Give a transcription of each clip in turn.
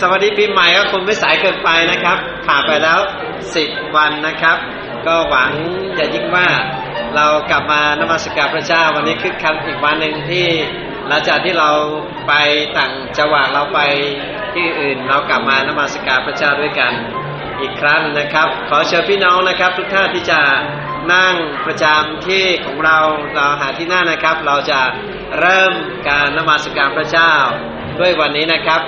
สวัสดีปีใหม่ก็คงไม่สายเกินไปนะครับ ผ่านไปแล้วสิบวันนะครับ ก็หวังอย่ายิ่งว่าเรากลับมานมัสการพระเจ้าวันนี้คือคันอีกวันหนึ่งที่หลังจากที่เราไปต่างจังหวัดเราไปที่อื่น เรากลับมานมัสการพระเจ้าด้วยกันอีกครั้งนะครับ ขอเชิญพี่น้องนะครับ ทุกท่านที่จะนั่งประจำที่ของเราเราหาที่นั่งนะครับ เราจะเริ่มการนมัสการพระเจ้าด้วยวันนี้นะครับ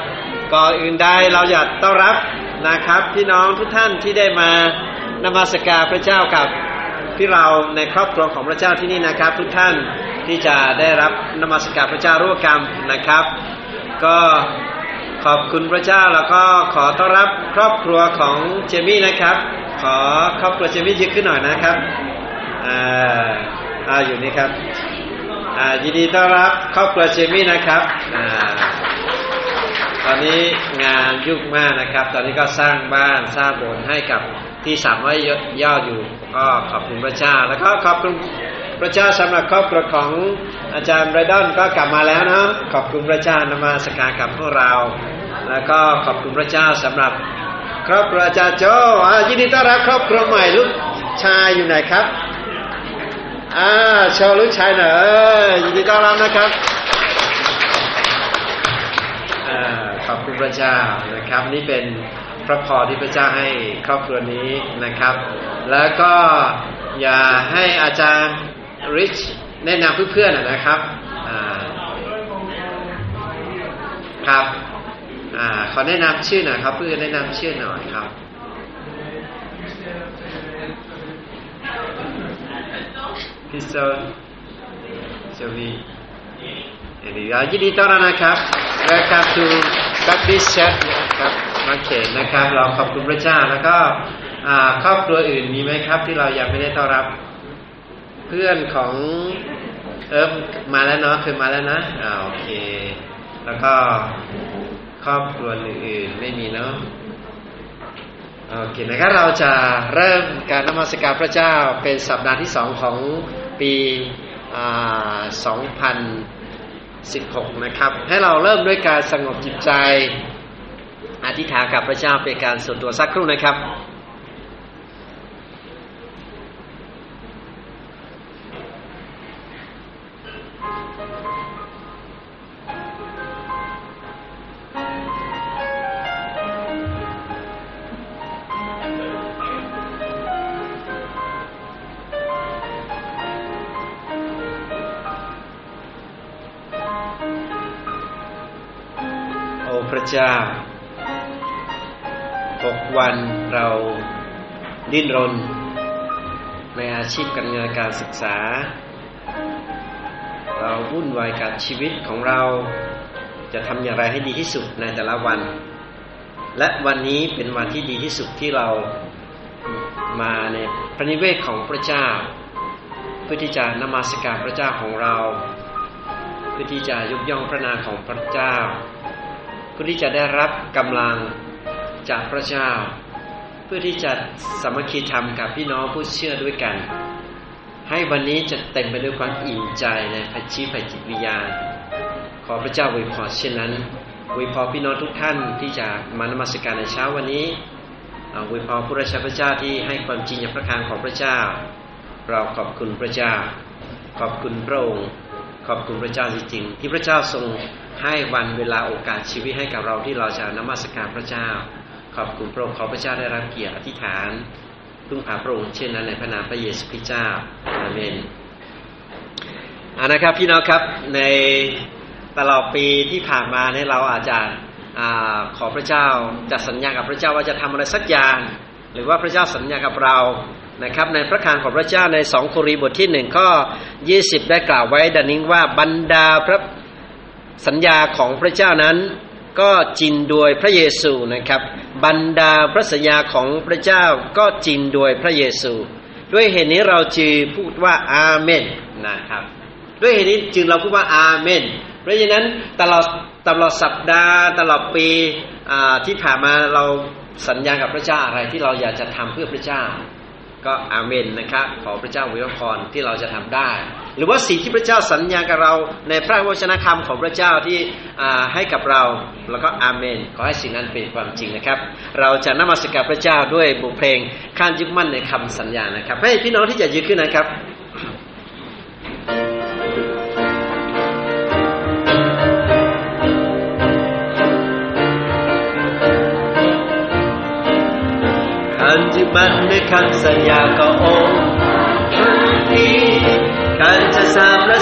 ก่อนอื่นใดเราอยากต้อนรับนะครับ พี่น้องทุกท่านที่ได้มานมัสการพระเจ้ากับพี่เราในครอบครัวของพระเจ้าที่นี่นะครับ ทุกท่านที่จะได้รับนมัสการพระเจ้าร่วมกันนะครับ ก็ขอบคุณพระเจ้าแล้วก็ขอต้อนรับครอบครัวของเจมี่นะครับ ขอครอบครัวเจมี่ยืนขึ้นหน่อยนะครับอ่าอ่าอยู่นี่ครับอ่ายินดีต้อนรับครอบครัวเจมี่นะครับอ่า ตอนนี้งานยุ่งมากนะครับ ตอนนี้ก็สร้างบ้านสร้างโบสถ์ให้กับที่สามร้อยยอดอยู่ ก็ขอบคุณพระเจ้า แล้วก็ขอบคุณพระเจ้าสำหรับครอบครัวของอาจารย์ไรดอนก็กลับมาแล้วนะขอบคุณพระเจ้านมาสการกับพวกเรา แล้วก็ขอบคุณพระเจ้าสำหรับครอบครัวอาจารย์โจอ่ายินดีต้อนรับครอบครัวใหม่ลูกชายอยู่ไหนครับอ่าโชว์ลูกชายหน่อยยินดีต้อนรับนะครับ ขอบคุณพระเจ้านะครับ นี่เป็นพระพรที่พระเจ้าให้ครอบครัวนี้นะครับ แล้วก็อย่าให้อาจารย์ริชแนะนำเพื่อนๆนะครับครับอขอแนะนำชื่อหน่อยครับ เพื่อนแนะนำชื่อหน่อยครับพิโซนโจวี อ็นดียินดีต้อนรับนะครับ Welcome to Baptist Church ครับมาเขตนะครับ เราขอบคุณพระเจ้าแล้วก็ครอบครัวอื่นมีไหมครับ ที่เรายังไม่ได้ต้อนรับ เพื่อนของเอิร์ฟมาแล้วเนาะเคยมาแล้วนะอ่าโอเค แล้วก็ครอบครัวอื่นไม่มีเนาะโอเคนะครับเราจะเริ่มการนมัสการพระเจ้าเป็นสัปดาห์ที่สองของปี 16 นะครับ ให้เราเริ่มด้วยการสงบจิตใจ อธิษฐานกับพระเจ้าเป็นการส่วนตัวสักครู่นะครับ พระเจ้าหกวันเราดิ้นรน ในอาชีพการงานการศึกษา เราวุ่นวายกับชีวิตของเราจะทำอย่างไรให้ดีที่สุดในแต่ละวัน และวันนี้เป็นวันที่ดีที่สุดที่เรามาในพระนิเวศของพระเจ้า เพื่อที่จะนมัสการพระเจ้าของเรา เพื่อที่จะยกย่องพระนามของพระเจ้า พื่อที่จะได้รับกำลังจากพระเจ้า เพื่อที่จะสามัคคีธรรมกับพี่น้องผู้เชื่อด้วยกัน ให้วันนี้จะเต็มไปด้วยความอิ่มใจในพระชีพจิตวิญญาณ ขอพระเจ้าอวยพรเช่นนั้นอวยพรพี่น้องทุกท่านที่จะมานมัสการในเช้าวันนี้อวยพรผู้ราชาพระเจ้าที่ให้ความจริงอย่างพระคางของพระเจ้า เราขอบคุณพระเจ้า ขอบคุณพระองค์ ขอบคุณพระเจ้าจริงๆที่พระเจ้าทรง ให้วันเวลาโอกาสชีวิตให้กับเราที่เราจะนมัสการพระเจ้า ขอบคุณพระองค์ขอพระเจ้าได้รับเกียรติอธิษฐานพึ่งพาพระองค์เช่นนั้นในพระนามพระเยซูคริสต์เจ้าอาเมนอานะครับพี่น้องครับในตลอดปีที่ผ่านมาเนี่ยเราอาจจะขอพระเจ้าจะสัญญากับพระเจ้าว่าจะทำอะไรสักอย่าง หรือว่าพระเจ้าสัญญากับเรานะครับในพระคางของพระเจ้าในสองโครีบทที่หนึ่งข้อยี่สิบได้กล่าวไว้ดังนี้ว่าบรรดาพระ สัญญาของพระเจ้านั้นก็จริงโดยพระเยซูนะครับ บรรดาพระสัญญาของพระเจ้าก็จริงโดยพระเยซู ด้วยเหตุนี้เราจึงพูดว่าอาเมนนะครับ ด้วยเหตุนี้จึงเราพูดว่าอาเมน เพราะฉะนั้นตลอดตลอดสัปดาห์ตลอดปีที่ผ่านมาเราสัญญากับพระเจ้าอะไรที่เราอยากจะทำเพื่อพระเจ้า ก็อาเมนนะครับ ขอพระเจ้าวิวพรที่เราจะทำได้ หรือว่าสิ่งที่พระเจ้าสัญญากับเราในพระวจนะคำของพระเจ้าที่ให้กับเราแล้วก็อาเมน ขอให้สิ่งนั้นเป็นความจริงนะครับ เราจะนมัสการพระเจ้าด้วยบทเพลงข้านยึดมั่นในคำสัญญานะครับ ให้พี่น้องที่จะยืนขึ้นนะครับขันยึดมั่นในคำสัญญาก็องค์ ขันจะสามแล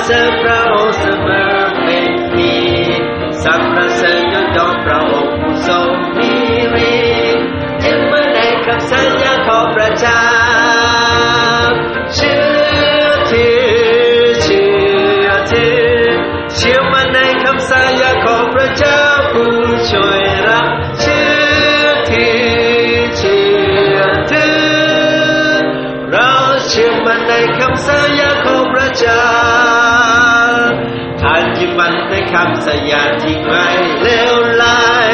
คำสัญญาที่ไม่เลวร้าย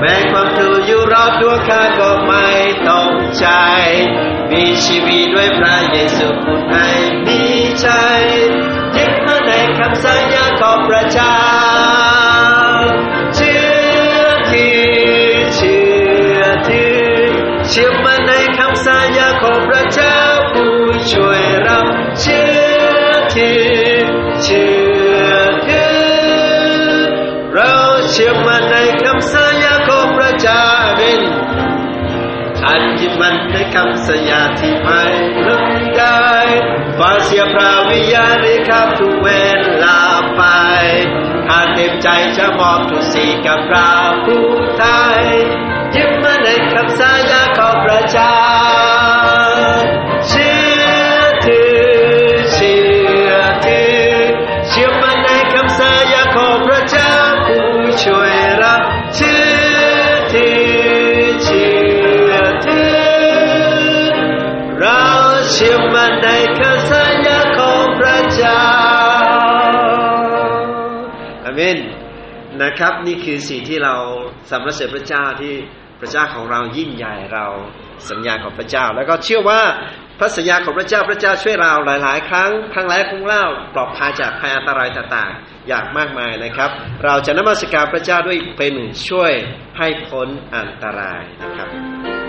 แม้ความทุกข์อยู่รอบตัวข้าก็ไม่ต้องใจ มีชีวิตด้วยพระเยซูผู้ให้มีใจยึดมั่นในคำสัญญาของพระเจ้า มันในคำสัญญาของพระเจ้าเป็นท่านยึดมันในคำสัญญาที่ไม่ลืมได้ฟ้าเสียพระวิญญาณในครับทุกเวลาไปท่านเต็มใจจะมอบทุกสิ่งกับพระผู้ไทยยึดมันในคำสัญญาของพระเจ้า นะครับ นี่คือสิ่งที่เราสรรเสริญพระเจ้าที่พระเจ้าของเรายิ่งใหญ่เราสัญญาของพระเจ้า แล้วก็เชื่อว่าพระสัญญาของพระเจ้าพระเจ้าช่วยเราหลาย ๆ ครั้งครั้งแรกครั้งเล่าปลอดภัยจากภัยอันตรายต่าง ๆ อย่างมากมายนะครับ เราจะนมัสการพระเจ้าด้วยเพลงหนึ่งช่วยให้พ้นอันตรายนะครับ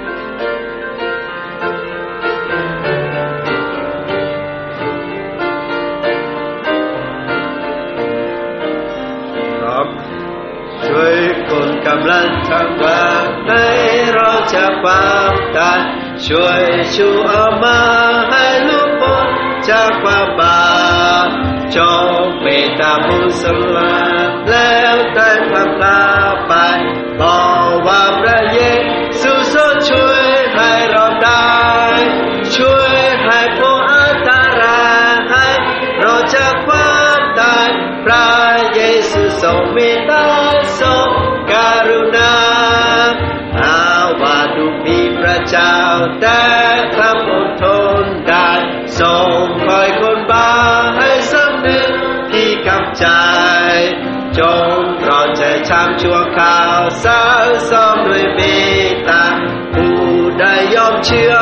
นกำงทำบานให้เราจะความตายช่วยชูเอามาให้ลูกพ้นจากความบาปจงเมตตามุสลาแล้วแต่ความลาไปบอว่าพระเยซู แต่ทำอดทนได้ส่งคอยคนบาให้สำนึกที่กำใจจงรอนใจช้ำชั่วข่าวสาวซ้อมด้วยเมตตาผู้ได้ยอมเชื่อ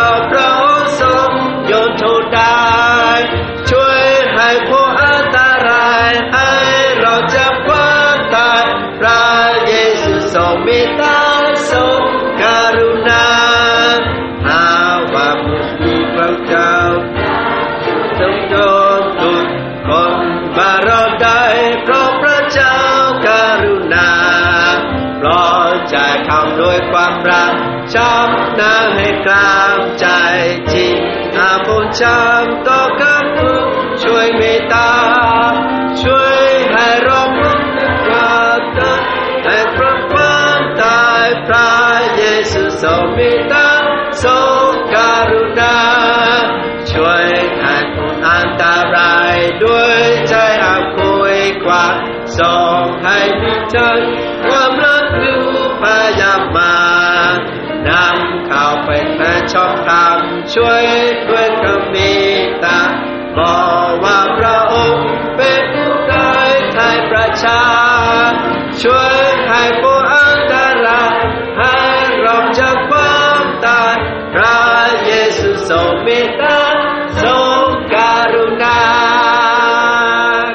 ด้วยความรักชอบน้ำให้กลางใจจริงอาบุญชามต่อกับผู้ช่วยเมตตา ช่วยให้เราพ้นความตายให้พระความตายพระเยซูทรงเมตตาทรงการุณา ช่วยให้คนอันตรายด้วยใจอาคุยกว่าส่งให้มีใจความรักรู้ พยายามมานำข้าวไปแผ่ชอบธรรมช่วยด้วยคำมตตาบอกว่าพระองค์เป็นผู้ได้ไทยประชา ช่วยให้ผู้อันตรายให้รอบจากความตายพระเยซูทรงเมตตาทรงการุณา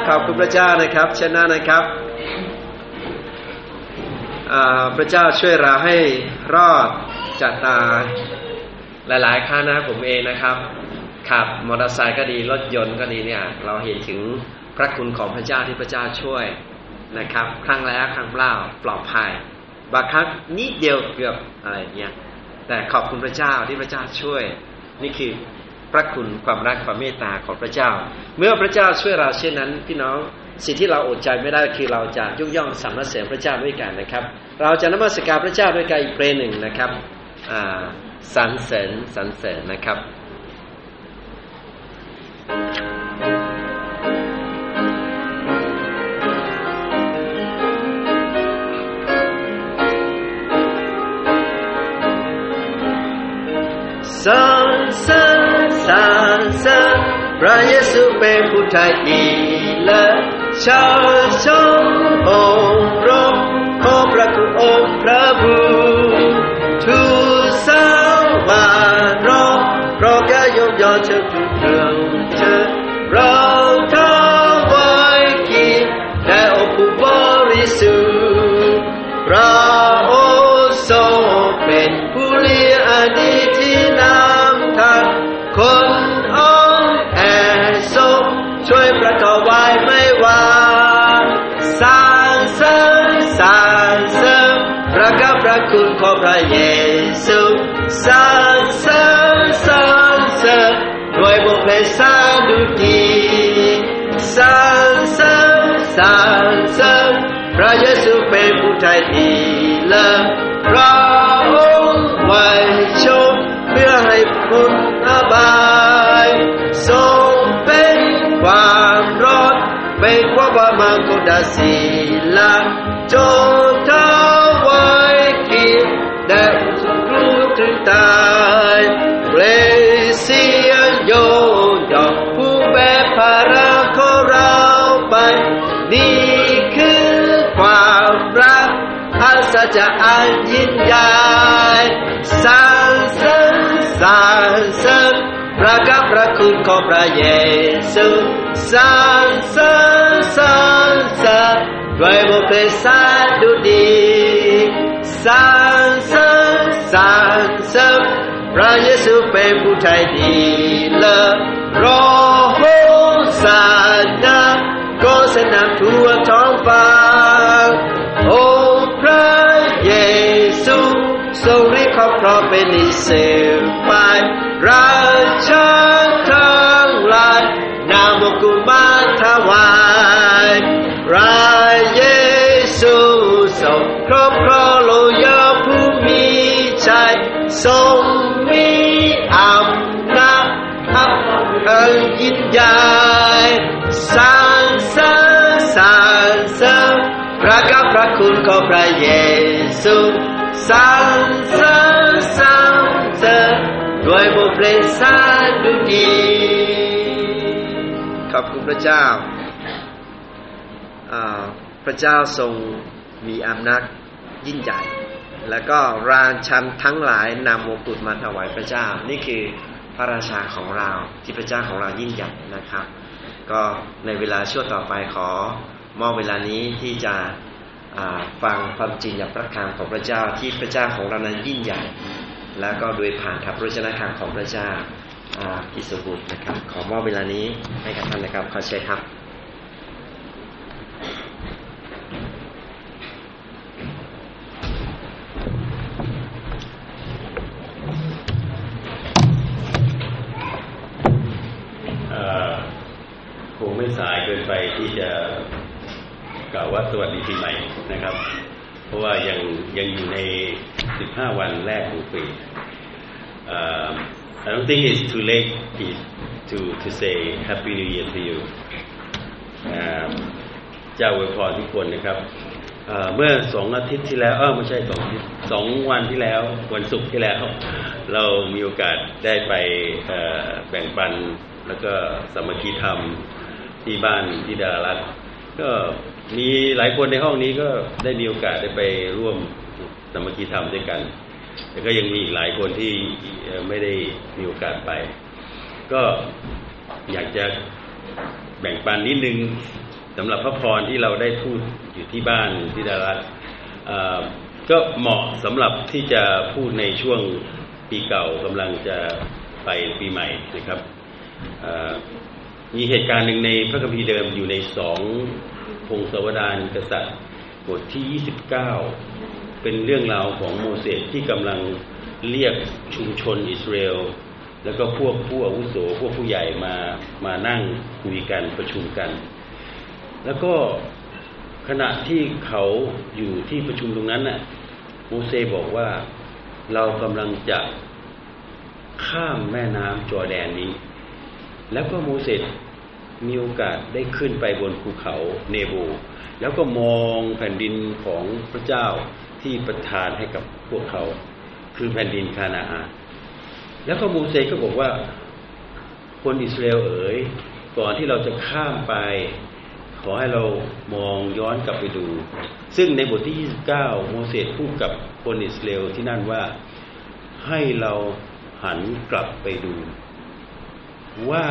ขอบคุณพระเจ้านะครับชนะนะครับ พระเจ้าช่วยเราให้รอดจากตาหลายๆครั้งนะผมเองนะครับขับมอเตอร์ไซค์ก็ดีรถยนต์ก็ดีเนี่ย เราเห็นถึงพระคุณของพระเจ้าที่พระเจ้าช่วยนะครับ ครั้งแล้วครั้งเล่าปลอดภัยบางครั้งนิดเดียวเกือบอะไรเงี้ยแต่ขอบคุณพระเจ้าที่พระเจ้าช่วย นี่คือพระคุณความรักความเมตตาของพระเจ้า เมื่อพระเจ้าช่วยเราเช่นนั้นพี่น้อง สิ่งที่เราอดใจไม่ได้คือเราจะยุ่งย่องสรรเสริญพระเจ้าด้วยกันนะครับ เราจะนมัสการพระเจ้าด้วยกันอีกเพลงหนึ่งนะครับสรรเสริญสรรเสริญนะครับสรรเสริญสรรเสริญพระเยซูเป็นผู้ไทยดีเลิศ ชาวชมองค์รบขอ ด้วยบุพเพสาดุดีสร้างเท้างเสริมพระเยซูเป็นผู้ไทยดีเลิศพระองค์ไว้ชมเพื่อให้คุณอบายทรงเป็นความรอดเป็นความว่ามังคุดาศีลาจงทำไว้กินแด่สุขรู้ถึงตา พระเยซูสรรเสริญสรรเสริญด้วยบุพเพสาดุดีสรรเสริญสรรเสริญพระเยซูเป็นผู้ไทยดีเลิศรอโหสานาก็สนามทั่วท้องฟ้าโอ้พระเยซูทรงฤทธิ์ครอบครองเป็นอิสราเอลราชา ทรงมีอำนาจอันยิ่งใหญ่สรรเสริญสรรเสริญพระกับพระคุณของพระเยซูสรรเสริญสรรเสริญด้วยบุพเพสาดุดีขอบคุณพระเจ้าพระเจ้าทรงมีอำนาจยิ่งใหญ่ แล้วก็ราชันทั้งหลายนำมงกุฎมาถวายพระเจ้า นี่คือพระราชาของเราที่พระเจ้าของเรายิ่งใหญ่นะครับ ก็ในเวลาช่วงต่อไปขอมอบเวลานี้ที่จะฟังความจริงจากพระคำของพระเจ้าที่พระเจ้าของเรานั้นยิ่งใหญ่ แล้วก็โดยผ่านทัพระชนะคำของพระเจ้าอิสบุตรนะครับ ขอมอบเวลานี้ให้กับท่านนะครับขอเชิญครับ คงไม่สายเกินไปที่จะกล่าวว่าสวัสดีปีใหม่นะครับ เพราะว่า ยังอยู่ใน 15 วันแรกของปี uh, I don't think it's too late to to say Happy New Year to you เจ้าอวยพรทุกคนนะครับ เมื่อสองอาทิตย์ที่แล้ว เออไม่ใช่สองสองวันที่แล้ว วันศุกร์ที่แล้ว เรามีโอกาสได้ไปแบ่งปันแล้วก็สมัคคีธรรมที่บ้านที่ดารัตก็มีหลายคนในห้องนี้ก็ได้มีโอกาสได้ไปร่วม สมัคคีธรรมด้วยกัน แต่ก็ยังมีอีกหลายคนที่ไม่ได้มีโอกาสไป ก็อยากจะแบ่งปันนิดนึงสำหรับพระพรที่เราได้พูดอยู่ที่บ้านที่ดารัสก็เหมาะสำหรับที่จะพูดในช่วงปีเก่ากำลังจะไปปีใหม่นะครับมีเหตุการณ์หนึ่งในพระคัมภีร์เดิมอยู่ในสองพงศาวดารกษัตริย์บทที่ 29 เป็นเรื่องราวของโมเสสที่กำลังเรียกชุมชนอิสราเอลแล้วก็พวกผู้อาวุโสพวกผู้ใหญ่มามานั่งคุยกันประชุมกัน แล้วก็ขณะที่เขาอยู่ที่ประชุมตรงนั้นน่ะโมเสสบอกว่าเรากำลังจะข้ามแม่น้ำจอแดนนี้ แล้วก็โมเสสมีโอกาสได้ขึ้นไปบนภูเขาเนโบแล้วก็มองแผ่นดินของพระเจ้า ที่ประทานให้กับพวกเขา คือแผ่นดินคานาอาแล้วก็โมเสก็บอกว่า คนอิสราเอลเอ๋ยก่อนที่เราจะข้ามไป ขอให้เรามองย้อนกลับไปดู ซึ่งในบทที่ 29 โมเสสพูดกับคนอิสราเอลที่นั่นว่าให้เราหันกลับไปดู ว่า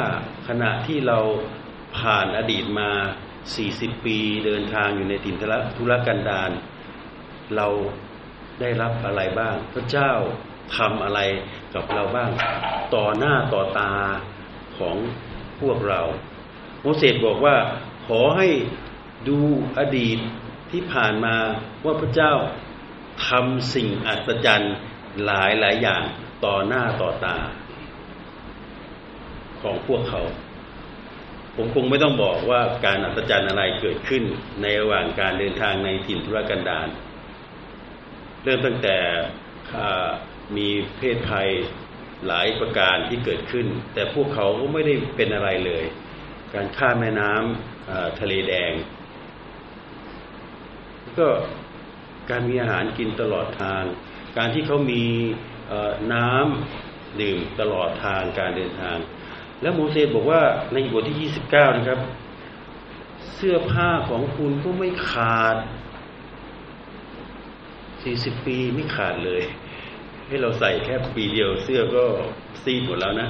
ขณะที่เราผ่านอดีตมา 40 ปีเดินทางอยู่ในถิ่นทุรกันดาร เราได้รับอะไรบ้าง พระเจ้าทำอะไรกับเราบ้าง ต่อหน้าต่อตาของพวกเราโมเสสบอกว่า ขอให้ดูอดีตที่ผ่านมาว่าพระเจ้าทำสิ่งอัศจรรย์หลายหลายอย่างต่อหน้าต่อตา ของพวกเขา ผมคงไม่ต้องบอกว่าการอัศจรรย์อะไรเกิดขึ้นในระหว่างการเดินทางในถิ่นทุรกันดาร เริ่มตั้งแต่มีเพศภัยหลายประการที่เกิดขึ้น แต่พวกเขาก็ไม่ได้เป็นอะไรเลย การข้ามแม่น้ำทะเลแดง ก็การมีอาหารกินตลอดทาง การที่เขามีน้ำดื่มตลอดทางการเดินทาง แล้วโมเสสบอกว่าในบทที่ 29 นะครับ เสื้อผ้าของคุณก็ไม่ขาด 40ปีไม่ขาดเลย ให้เราใส่แค่ปีเดียวเสื้อก็ซีดหมดแล้วนะ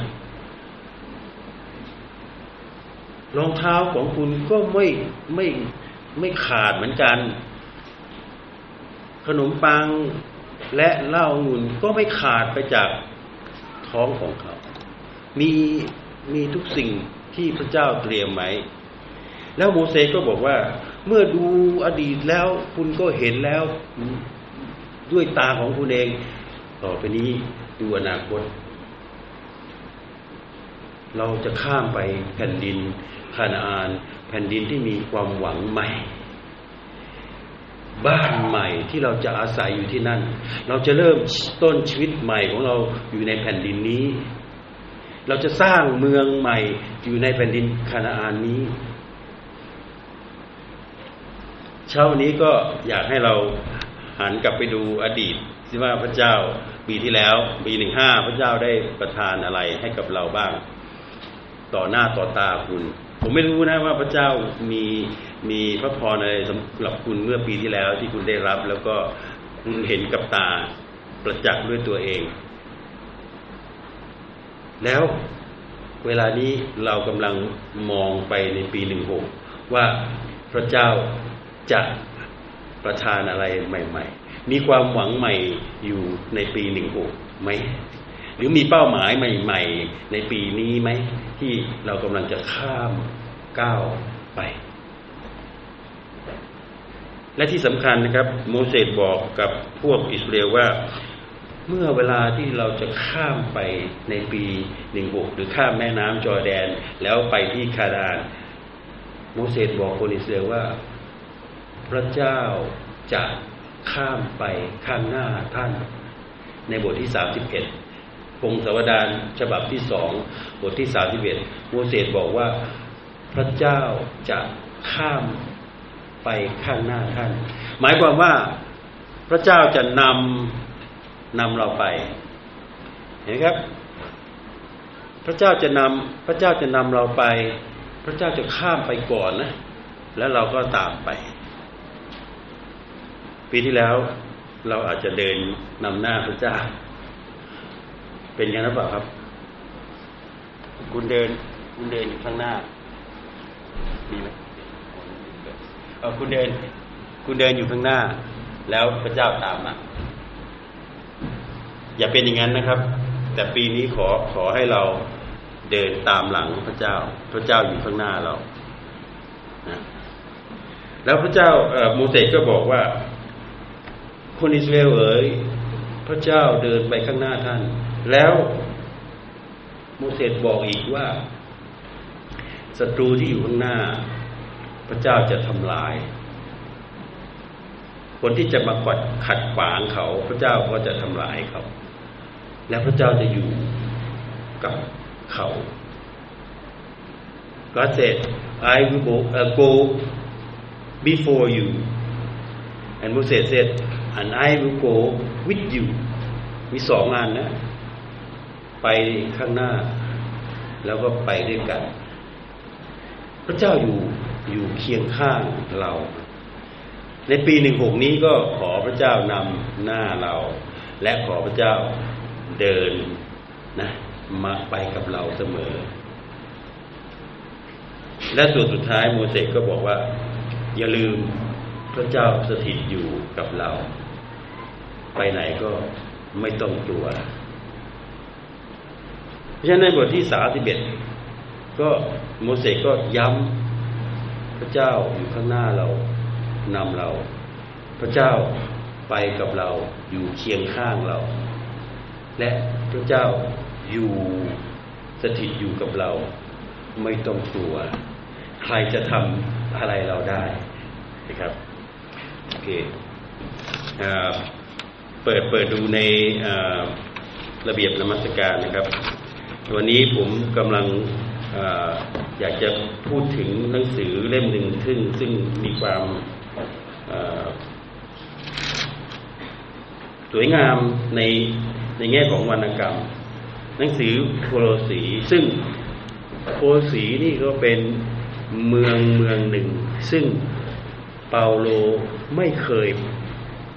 รองเท้าของคุณก็ไม่ไม่ไม่ขาดเหมือนกัน ขนมปังและเหล้าองุ่นก็ไม่ขาดไปจากท้องของเขา มีมีทุกสิ่งที่พระเจ้าเตรียมไว้แล้วโมเสสก็บอกว่า เมื่อดูอดีตแล้วคุณก็เห็นแล้ว ด้วยตาของคุณเอง ต่อไปนี้ดูอนาคต เราจะข้ามไปแผ่นดินคานาอาน แผ่นดินที่มีความหวังใหม่ บ้านใหม่ที่เราจะอาศัยอยู่ที่นั่น เราจะเริ่มต้นชีวิตใหม่ของเราอยู่ในแผ่นดินนี้ เราจะสร้างเมืองใหม่อยู่ในแผ่นดินคานาอานนี้เช้านี้ก็อยากให้เรา หันกลับไปดูอดีตที่ว่าพระเจ้าปีที่แล้ว ปีหนึ่งห้าพระเจ้าได้ประทานอะไรให้กับเราบ้าง ต่อหน้าต่อตาคุณ ผมไม่รู้นะว่าพระเจ้ามีมีพระพรอะไรสำหรับคุณเมื่อปีที่แล้วที่คุณได้รับ แล้วก็คุณเห็นกับตาประจักษ์ด้วยตัวเอง แล้วเวลานี้เรากำลังมองไปในปีหนึ่งหกว่าพระเจ้าจะ ประทานอะไรใหม่ ๆ มีความหวังใหม่อยู่ในปีหนึ่งหกไหมหรือมีเป้าหมายใหม่ ๆ ในปีนี้ไหมที่เรากำลังจะข้ามก้าวไป และที่สำคัญนะครับ โมเสสบอกกับพวกอิสราเอลว่าเมื่อเวลาที่เราจะข้ามไปในปีหนึ่งหกหรือข้ามแม่น้ำจอแดน แล้วไปที่คาดาน โมเสสบอกคนอิสราเอลว่า พระเจ้าจะข้ามไปข้างหน้าท่าน ในบทที่สามสิบเอ็ดพงศาวดารฉบับที่สองบทที่สามสิบเอ็ดโมเสสบอกว่าพระเจ้าจะข้ามไปข้างหน้าท่าน หมายความว่าพระเจ้าจะนำนำเราไป เห็นครับ พระเจ้าจะนำพระเจ้าจะนำเราไป พระเจ้าจะข้ามไปก่อนนะ แล้วเราก็ตามไป ปีที่แล้ว เราอาจจะเดินนำหน้าพระเจ้า เป็นยังไงเปล่าครับ คุณเดิน คุณเดินอยู่ข้างหน้า มีไหมเออคุณเดิน คุณเดินอยู่ข้างหน้า แล้วพระเจ้าตามมาอย่าเป็นอย่างนั้นนะครับ แต่ปีนี้ขอขอให้เราเดินตามหลังพระเจ้า พระเจ้าอยู่ข้างหน้าเรานะแล้วพระเจ้าโมเสสก็บอกว่า คนอิสราเอลเอ๋ยพระเจ้าเดินไปข้างหน้าท่าน แล้วโมเสสบอกอีกว่าศัตรูที่อยู่ข้างหน้า พระเจ้าจะทำลาย คนที่จะมาขัดขัดขวางเขา พระเจ้าก็จะทำลายเขา และพระเจ้าจะอยู่กับเขา God said I will go, uh, go before you and Moses said and I will go with you มีสองงานนะ ไปข้างหน้า แล้วก็ไปด้วยกัน พระเจ้าอยู่อยู่เคียงข้างเรา ในปีหนึ่งหกนี้ก็ขอพระเจ้านำหน้าเรา และขอพระเจ้าเดินนะมาไปกับเราเสมอ และส่วนสุดท้ายโมเสสก็บอกว่า อย่าลืมพระเจ้าสถิตอยู่กับเรา ไปไหนก็ไม่ต้องกลัว เพราะฉะนั้นในบทที่สาสิบเอ็ดก็โมเสสก็ย้ำพระเจ้าอยู่ข้างหน้าเรานำเรา พระเจ้าไปกับเราอยู่เคียงข้างเรา และพระเจ้าอยู่สถิตอยู่กับเรา ไม่ต้องกลัว ใครจะทำอะไรเราได้นะครับโอเค เปิดเปิดดูในระเบียบนมัสการนะครับ วันนี้ผมกำลังออยากจะพูดถึงหนังสือเล่มหนึ่งซึ่งซึ่งมีความสวยงามในในแง่ของวรรณกรรม หนังสือโคโลสีซึ่งโคโลสีนี่ก็เป็นเมืองเมืองหนึ่ง ซึ่งเปาโลไม่เคย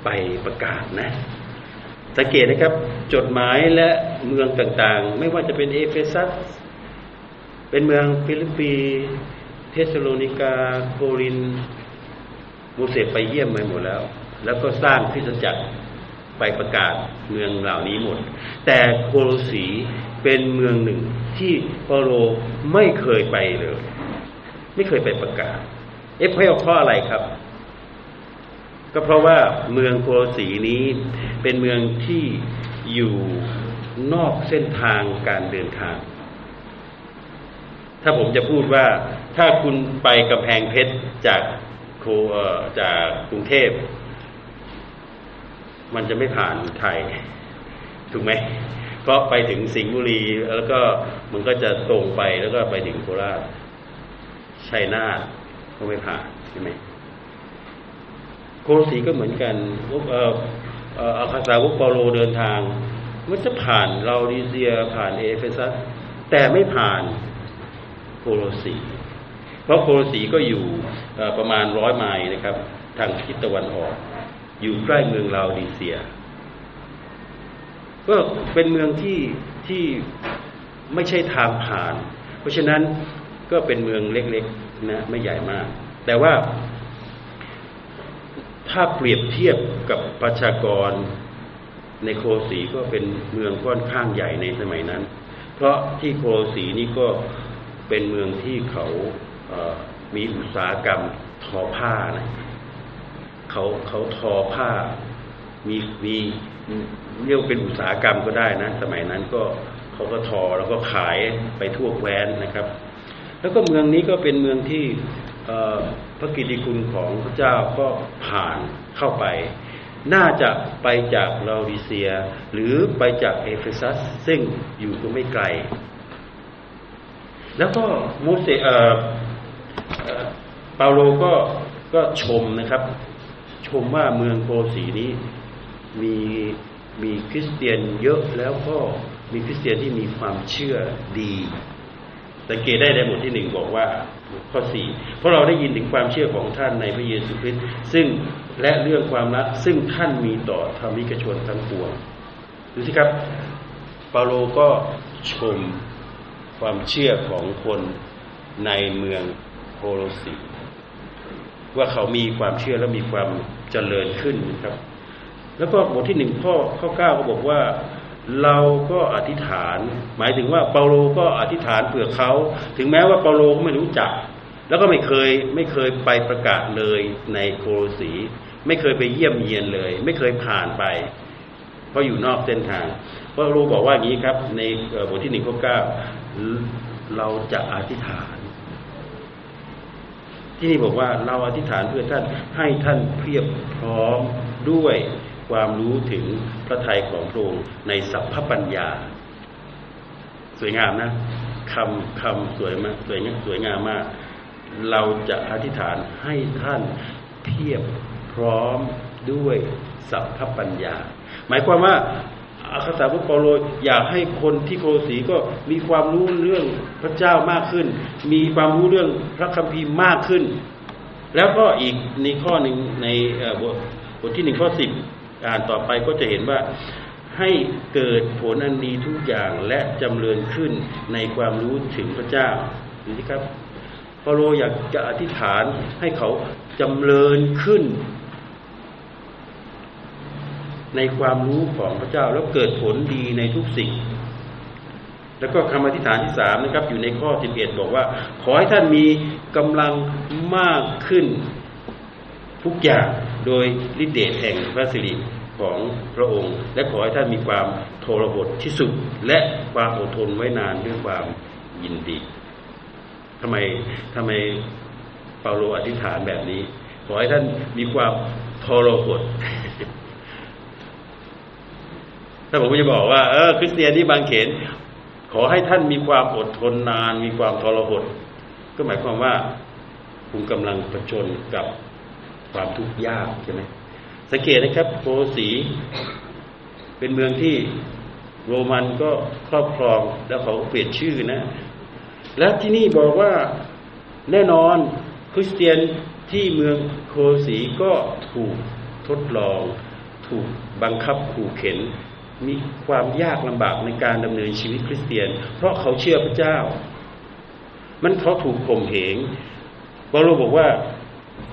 ไปประกาศนะ สังเกตนะครับ จดหมายและเมืองต่างๆ ไม่ว่าจะเป็นเอเฟซัสเป็นเมืองฟิลิปปี เทสโลนิกา โครินธ์โมเสสไปเยี่ยมไปหมดแล้ว แล้วก็สร้างคริสจักรไปประกาศเมืองเหล่านี้หมด แต่โคลสีเป็นเมืองหนึ่งที่เปาโลไม่เคยไปเลย ไม่เคยไปประกาศ เอ๊ะเพราะอะไรครับ ก็เพราะว่าเมืองโคสีนี้เป็นเมืองที่อยู่นอกเส้นทางการเดินทาง ถ้าผมจะพูดว่าถ้าคุณไปกำแพงเพชรจากโคจากกรุงเทพ มันจะไม่ผ่านไทย ถูกไหมก็ไปถึงสิงห์บุรี แล้วก็มันก็จะตรงไปแล้วก็ไปถึงโคราชชัยนาทก็ไม่ผ่านใช่ไหม โคสีก็เหมือนกันอาคาสาวกเปาโลเดินทาง มันจะผ่านเลาดีเซียผ่านเอเฟซัสแต่ไม่ผ่านโคโลสีเพราะโคโลสีก็อยู่ประมาณร้อยไมล์นะครับ ทางทิศตะวันออก อยู่ใกล้เมืองเลาดีเซีย ก็เป็นเมืองที่ที่ไม่ใช่ทางผ่าน เพราะฉะนั้นก็เป็นเมืองเล็กๆนะไม่ใหญ่มาก แต่ว่า ถ้าเปรียบเทียบกับประชากรในโคสีก็เป็นเมืองค่อนข้างใหญ่ในสมัยนั้น เพราะที่โคสีนี่ก็เป็นเมืองที่เขาเมีอุตสาหกรรมทอผ้านะเขาเขาทอผ้า มีมีเรียกเป็นอุตสาหกรรมก็ได้นะ สมัยนั้นก็เขาก็ทอแล้วก็ขายไปทั่วแคว้นนะครับ แล้วก็เมืองนี้ก็เป็นเมืองที่ พระกิติคุณของพระเจ้าก็ผ่านเข้าไป น่าจะไปจากเลาดีเซีย หรือไปจากเอเฟซัสซึ่งอยู่ก็ไม่ไกล แล้วก็โมเสสเปาโลก็ก็ชมนะครับ ชมว่าเมืองโคโลสีนี้มีมีคริสเตียนเยอะแล้วก็มีคริสเตียนที่มีความเชื่อดีสังเกตได้ในบทที่หนึ่งบอกว่า ข้อสี่เพราะเราได้ยินถึงความเชื่อของท่านในพระเยซูคริสต์ซึ่งและเรื่องความรักซึ่งท่านมีต่อธรรมิกชนทั้งปวงดูสิครับเปาโลก็ชมความเชื่อของคนในเมืองโคโลสีว่าเขามีความเชื่อและมีความเจริญขึ้นครับ แล้วก็บทที่หนึ่งข้อข้อเก้าก็บอกว่า เราก็อธิษฐาน หมายถึงว่าเปาโลก็อธิษฐานเผื่อเขาถึงแม้ว่าเปาโลก็ไม่รู้จัก แล้วก็ไม่เคยไม่เคยไปประกาศเลยในโครสี ไม่เคยไปเยี่ยมเยียนเลย ไม่เคยผ่านไป เพราะอยู่นอกเส้นทางเปาโลบอกว่าอย่างนี้ครับ ในบทที่หนึ่งข้อเก้าเราจะอธิษฐาน ที่นี่บอกว่าเราอธิษฐานเพื่อท่านให้ท่านเพียบพร้อมด้วย ความรู้ถึงพระทัยของพระองค์ในสัพพปัญญา สวยงามนะคำคำสวยมากสวยสวยงามมาก เราจะอธิษฐานให้ท่านเพียบพร้อมด้วยสัพพปัญญา หมายความว่าอาคาสาวกเปาโลอยากให้คนที่โคสีก็มีความรู้เรื่องพระเจ้ามากขึ้น มีความรู้เรื่องพระคัมภีร์มากขึ้น แล้วก็อีกในข้อหนึ่งในบทที่หนึ่งข้อสิบ อ่านต่อไปก็จะเห็นว่าให้เกิดผลอันดีทุกอย่างและจำเริญขึ้นในความรู้ถึงพระเจ้าดูสิครับเปาโลอยากจะอธิษฐานให้เขาจำเริญขึ้น ในความรู้ของพระเจ้าแล้วเกิดผลดีในทุกสิ่ง แล้วก็คำอธิษฐานที่สามนะครับ อยู่ในข้อสิบเอ็ดบอกว่า ขอให้ท่านมีกำลังมากขึ้นทุกอย่าง โดยฤทธิเดชแห่งพระสิริของพระองค์ และขอให้ท่านมีความโทรบทที่สุด และความอดทนไว้นานด้วยความยินดีทำไมทำไมเปาโลอธิษฐานแบบนี้ ขอให้ท่านมีความทรหดถ้าผมจะบอกว่าเออคริสเตียนที่บางเขน ขอให้ท่านมีความอดทนนาน มีความทรหด ก็หมายความว่าคุณกำลังประชนกับ ความทุกข์ยากใช่ไหมสังเกตนะครับโคสี เป็นเมืองที่โรมันก็ครอบครองแล้วเขาเปลี่ยนชื่อนะ และที่นี่บอกว่าแน่นอนคริสเตียนที่เมืองโคสีก็ถูกทดลอง ถูกบังคับขู่เข็น มีความยากลำบากในการดำเนินชีวิตคริสเตียน เพราะเขาเชื่อพระเจ้า มันเขาถูกข่มเหงเปาโลบอกว่า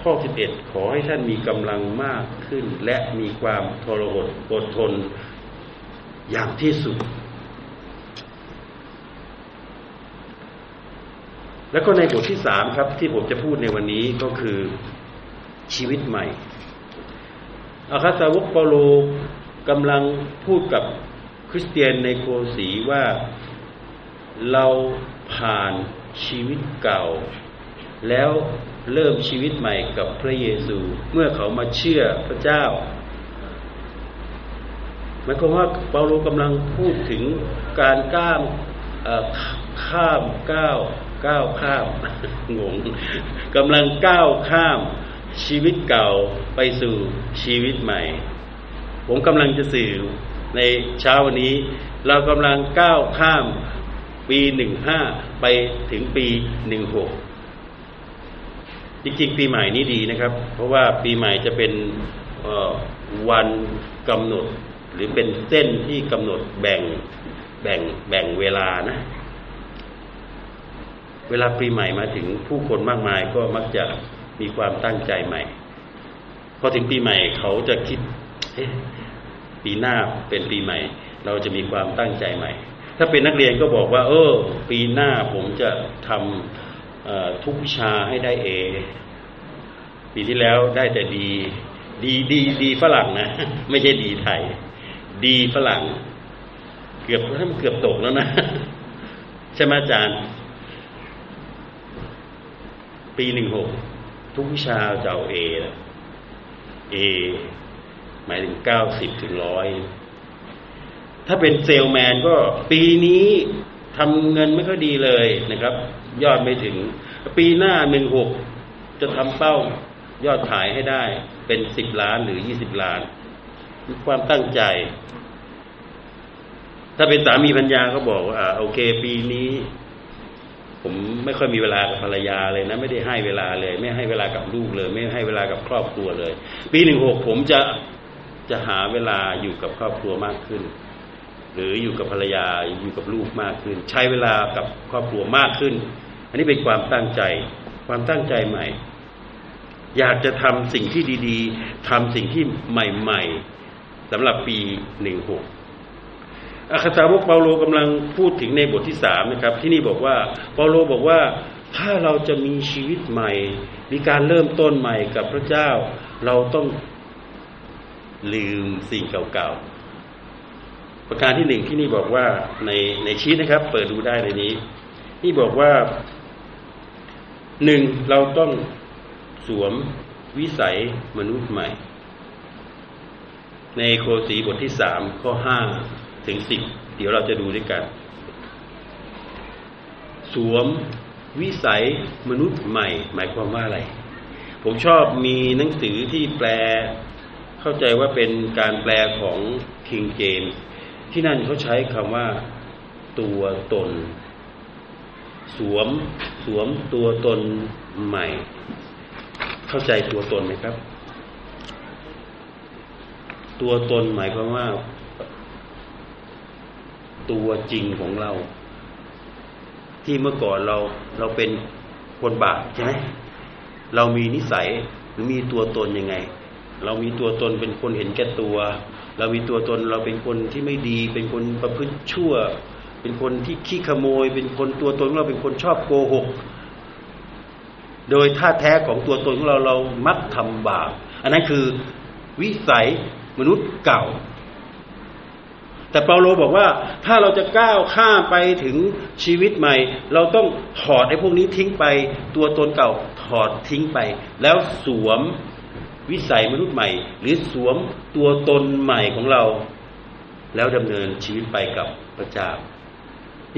ข้อ 11 ขอให้ท่านมีกำลังมากขึ้น และมีความทรหดอดทนอย่างที่สุด แล้วก็ในบทที่สามครับ ที่ผมจะพูดในวันนี้ก็คือชีวิตใหม่ อาคาสาวกเปาโลกำลังพูดกับคริสเตียนในโคสีว่าเราผ่านชีวิตเก่า แล้วเริ่มชีวิตใหม่กับพระเยซู เมื่อเขามาเชื่อพระเจ้าหมายความว่าเปาโลกำลังพูดถึงการก้ามข้ามก้าวก้าวข้ามงงกำลังก้าวข้ามชีวิตเก่าไปสู่ชีวิตใหม่ ผมกำลังจะสื่อในเช้าวันนี้ เรากำลังก้าวข้ามปีหนึ่งห้าไปถึงปีหนึ่งหก จริงๆ ปีใหม่นี้ดีนะครับ เพราะว่าปีใหม่จะเป็นวันกำหนด หรือเป็นเส้นที่กำหนดแบ่งแบ่งแบ่งเวลานะ เวลาปีใหม่มาถึงผู้คนมากมายก็มักจะมีความตั้งใจใหม่ พอถึงปีใหม่เขาจะคิดปีหน้าเป็นปีใหม่ เราจะมีความตั้งใจใหม่ ถ้าเป็นนักเรียนก็บอกว่า เออ ปีหน้าผมจะทำ ทุกวิชาให้ได้เอปีที่แล้วได้แต่ดี ดีดีดีฝรั่งนะ ไม่ใช่ดีไทย ดีฝรั่ง เกือบถ้ามันเกือบตกแล้วนะ ใช่ไหมอาจารย์ ปีหนึ่งหกทุกวิชาจะเอาเอเอหมายถึงเก้าสิบถึงร้อยถ้าเป็นเซลแมนก็ปีนี้ทำเงินไม่ค่อยดีเลยนะครับ ยอดไม่ถึง ปีหน้าหนึ่งหกจะทำเป้ายอดขายให้ได้เป็นสิบล้านหรือยี่สิบล้านมีความตั้งใจ ถ้าเป็นสามีพัญญาก็บอกว่าโอเค ปีนี้ ผมไม่ค่อยมีเวลากับภรรยาเลยนะ ไม่ได้ให้เวลาเลย ไม่ให้เวลากับลูกเลย ไม่ให้เวลากับครอบครัวเลย ปีหนึ่งหกผมจะจะหาเวลาอยู่กับครอบครัวมากขึ้น หรืออยู่กับภรรยาอยู่กับลูกมากขึ้น ใช้เวลากับครอบครัวมากขึ้น นนี้เป็นความตั้งใจ ความตั้งใจใหม่ อยากจะทำสิ่งที่ดีๆทำสิ่งที่ใหม่ๆสำหรับปีหนึ่งหกอาคาสาวกเปาโลกำลังพูดถึงในบทที่สามนะครับ ที่นี่บอกว่าเปาโลบอกว่าถ้าเราจะมีชีวิตใหม่ มีการเริ่มต้นใหม่กับพระเจ้า เราต้องลืมสิ่งเก่าๆ ประการที่หนึ่งที่นี่บอกว่าในในชีตนะครับ เปิดดูได้ในนี้ นี่บอกว่า หนึ่งเราต้องสวมวิสัยมนุษย์ใหม่ ในโคสีบทที่สามข้อห้าถึงสิบเดี๋ยวเราจะดูด้วยกัน สวมวิสัยมนุษย์ใหม่ หมายความว่าอะไร ผมชอบมีหนังสือที่แปล เข้าใจว่าเป็นการแปลของคิงเจมที่นั่นเขาใช้คำว่า ตัวตน สวมสวมตัวตนใหม่ เข้าใจตัวตนไหมครับ ตัวตนหมายความว่า ตัวจริงของเรา ที่เมื่อก่อนเราเราเป็นคนบาปใช่ไหมเรามีนิสัยหรือมีตัวตนยังไง เรามีตัวตนเป็นคนเห็นแก่ตัว เรามีตัวตนเราเป็นคนที่ไม่ดี เป็นคนประพฤติชั่ว เป็นคนที่ขี้ขโมย เป็นคนตัวตนของเราเป็นคนชอบโกหก โดยท่าแท้ของตัวตนของเราเรามักทำบาปอันนั้นคือวิสัยมนุษย์เก่า แต่เปาโลบอกว่าถ้าเราจะก้าวข้ามไปถึงชีวิตใหม่ เราต้องถอดไอ้พวกนี้ทิ้งไป ตัวตนเก่าถอดทิ้งไป แล้วสวมวิสัยมนุษย์ใหม่ หรือสวมตัวตนใหม่ของเรา แล้วดำเนินชีวิตไปกับพระเจ้า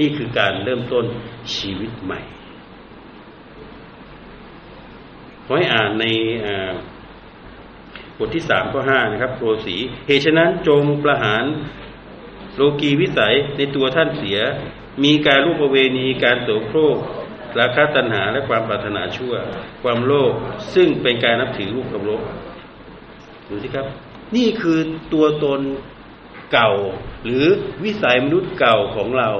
นี่คือการเริ่มต้นชีวิตใหม่ขอให้อ่านในบทที่สามข้อห้านะครับโรสีเหตุฉะนั้นจงประหารโลกีวิสัยในตัวท่านเสีย มีการรูปเวณีการโสโครกราคะตัณหาและความปรารถนาชั่ว ความโลภซึ่งเป็นการนับถือรูปกับลบดูสิครับ นี่คือตัวตนเก่า หรือวิสัยมนุษย์เก่าของเรา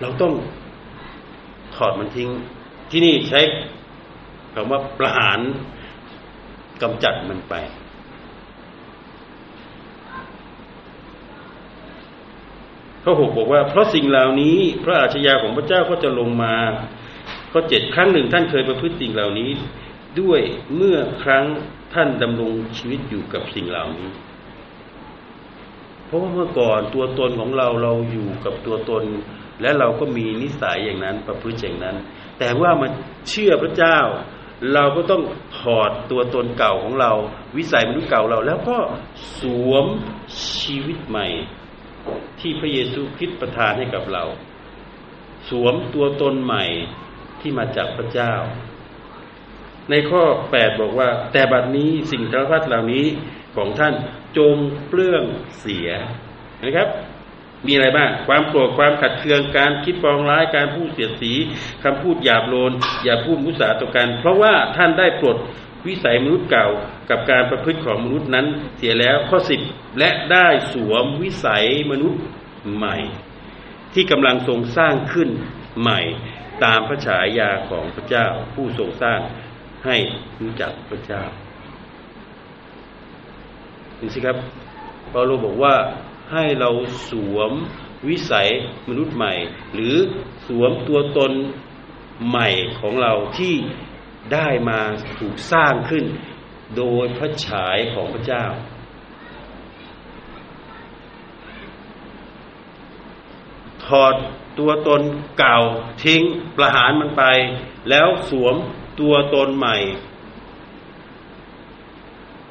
เราต้องถอดมันทิ้ง ที่นี่ใช้คำว่าประหารกำจัดมันไป ข้อหกบอกว่า เพราะสิ่งเหล่านี้ พระอาชญาของพระเจ้าก็จะลงมาข้อเจ็ดครั้งหนึ่งท่านเคยประพฤติสิ่งเหล่านี้ ด้วยเมื่อครั้งท่านดำรงชีวิตอยู่กับสิ่งเหล่านี้ เพราะว่าเมื่อก่อนตัวตนของเราเราอยู่กับตัวตน และเราก็มีนิสัยอย่างนั้นประพฤติอย่างนั้น แต่ว่ามันเชื่อพระเจ้า เราก็ต้องถอดตัวตนเก่าของเรา วิสัยมนุษย์เก่าเรา แล้วก็สวมชีวิตใหม่ ที่พระเยซูคริสต์ประทานให้กับเรา สวมตัวตนใหม่ที่มาจากพระเจ้า ในข้อแปดบอกว่า แต่บัดนี้สิ่งสารพัดเหล่านี้ของท่านจงเปลื้องเสียนะครับ มีอะไรบ้าง ความโกรธความขัดเคืองการคิดปองร้ายการพูดเสียดสีคำพูดหยาบโลนอย่าพูดมุสาต่อกัน เพราะว่าท่านได้ปลดวิสัยมนุษย์เก่ากับการประพฤติของมนุษย์นั้นเสียแล้วข้อสิบและได้สวมวิสัยมนุษย์ใหม่ ที่กำลังทรงสร้างขึ้นใหม่ ตามพระฉายาของพระเจ้า ผู้ทรงสร้างให้รู้จักพระเจ้าดูสิครับเปาโลบอกว่า ให้เราสวมวิสัยมนุษย์ใหม่ หรือสวมตัวตนใหม่ของเราที่ได้มาถูกสร้างขึ้น โดยพระฉายของพระเจ้า ถอดตัวตนเก่าทิ้งประหารมันไป แล้วสวมตัวตนใหม่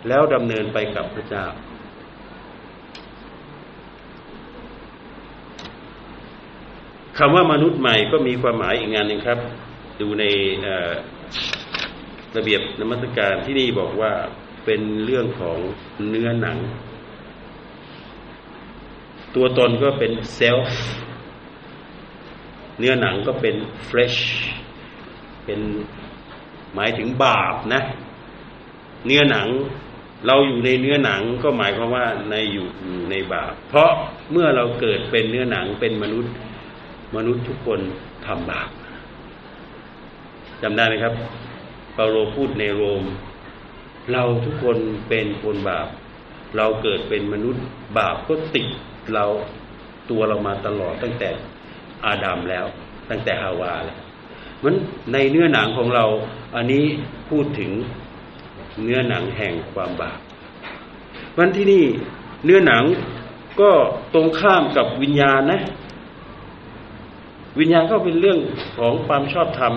แล้วดำเนินไปกับพระเจ้า คำว่ามนุษย์ใหม่ก็มีความหมายอีกงานหนึ่งครับ ดูในระเบียบนมัสการที่นี่บอกว่าเป็นเรื่องของเนื้อหนัง ตัวตนก็เป็นเซลฟ์เนื้อหนังก็เป็นเฟรชเป็นหมายถึงบาปนะ เนื้อหนังเราอยู่ในเนื้อหนังก็หมายความว่าในอยู่ในบาป เพราะเมื่อเราเกิดเป็นเนื้อหนังเป็นมนุษย์ มนุษย์ทุกคนทำบาปจำได้ไหมครับเปาโลพูดในโรม เราทุกคนเป็นคนบาป เราเกิดเป็นมนุษย์บาปก็ติดเราตัวเรามาตลอดตั้งแต่อาดัมแล้ว ตั้งแต่ฮาวาแล้วมันในเนื้อหนังของเรา อันนี้พูดถึงเนื้อหนังแห่งความบาปวันที่นี่เนื้อหนังก็ตรงข้ามกับวิญญาณนะ วิญญาณก็เป็นเรื่องของความชอบธรรม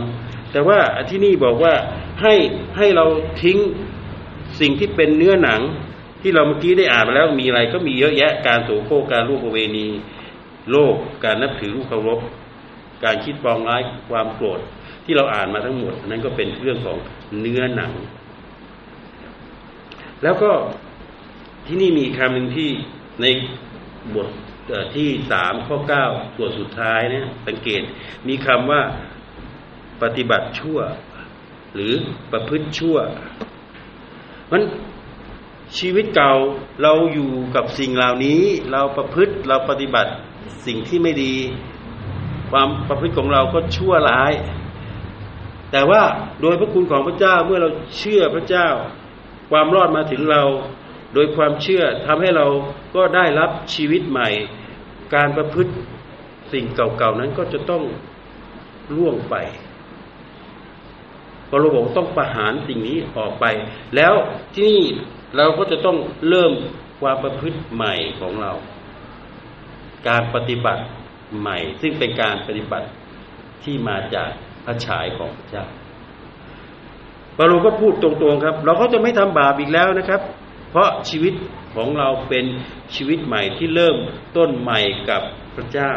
แต่ว่าที่นี่บอกว่าให้ให้เราทิ้งสิ่งที่เป็นเนื้อหนัง ที่เราเมื่อกี้ได้อ่านมาแล้วมีอะไรก็มีเยอะแยะการโสโครการรูปประเวณี โลกการนับถือรูปเคารพการคิดปองร้ายความโกรธที่เราอ่านมาทั้งหมดนั้นก็เป็นเรื่องของเนื้อหนัง แล้วก็ที่นี่มีคำหนึ่งที่ในบท ที่สามข้อเก้าส่วนสุดท้ายเนี่ยสังเกตมีคำว่าปฏิบัติชั่ว หรือประพฤติชั่วมันชีวิตเก่าเราอยู่กับสิ่งเหล่านี้ เราประพฤติเราปฏิบัติสิ่งที่ไม่ดี ความประพฤติของเราก็ชั่วร้าย แต่ว่าโดยพระคุณของพระเจ้าเมื่อเราเชื่อพระเจ้า ความรอดมาถึงเรา โดยความเชื่อทำให้เราก็ได้รับชีวิตใหม่ การประพฤติสิ่งเก่าๆนั้นก็จะต้องล่วงไปพราบอกต้องประหารสิ่งนี้ออกไป แล้วที่นี่เราก็จะต้องเริ่มความประพฤติใหม่ของเรา การปฏิบัติใหม่ ซึ่งเป็นการปฏิบัติที่มาจากพระฉายของพระเจ้าปาโลก็พูดตรงๆครับ เราก็จะไม่ทำบาปอีกแล้วนะครับ เพราะชีวิตของเราเป็นชีวิตใหม่ที่เริ่มต้นใหม่กับพระเจ้า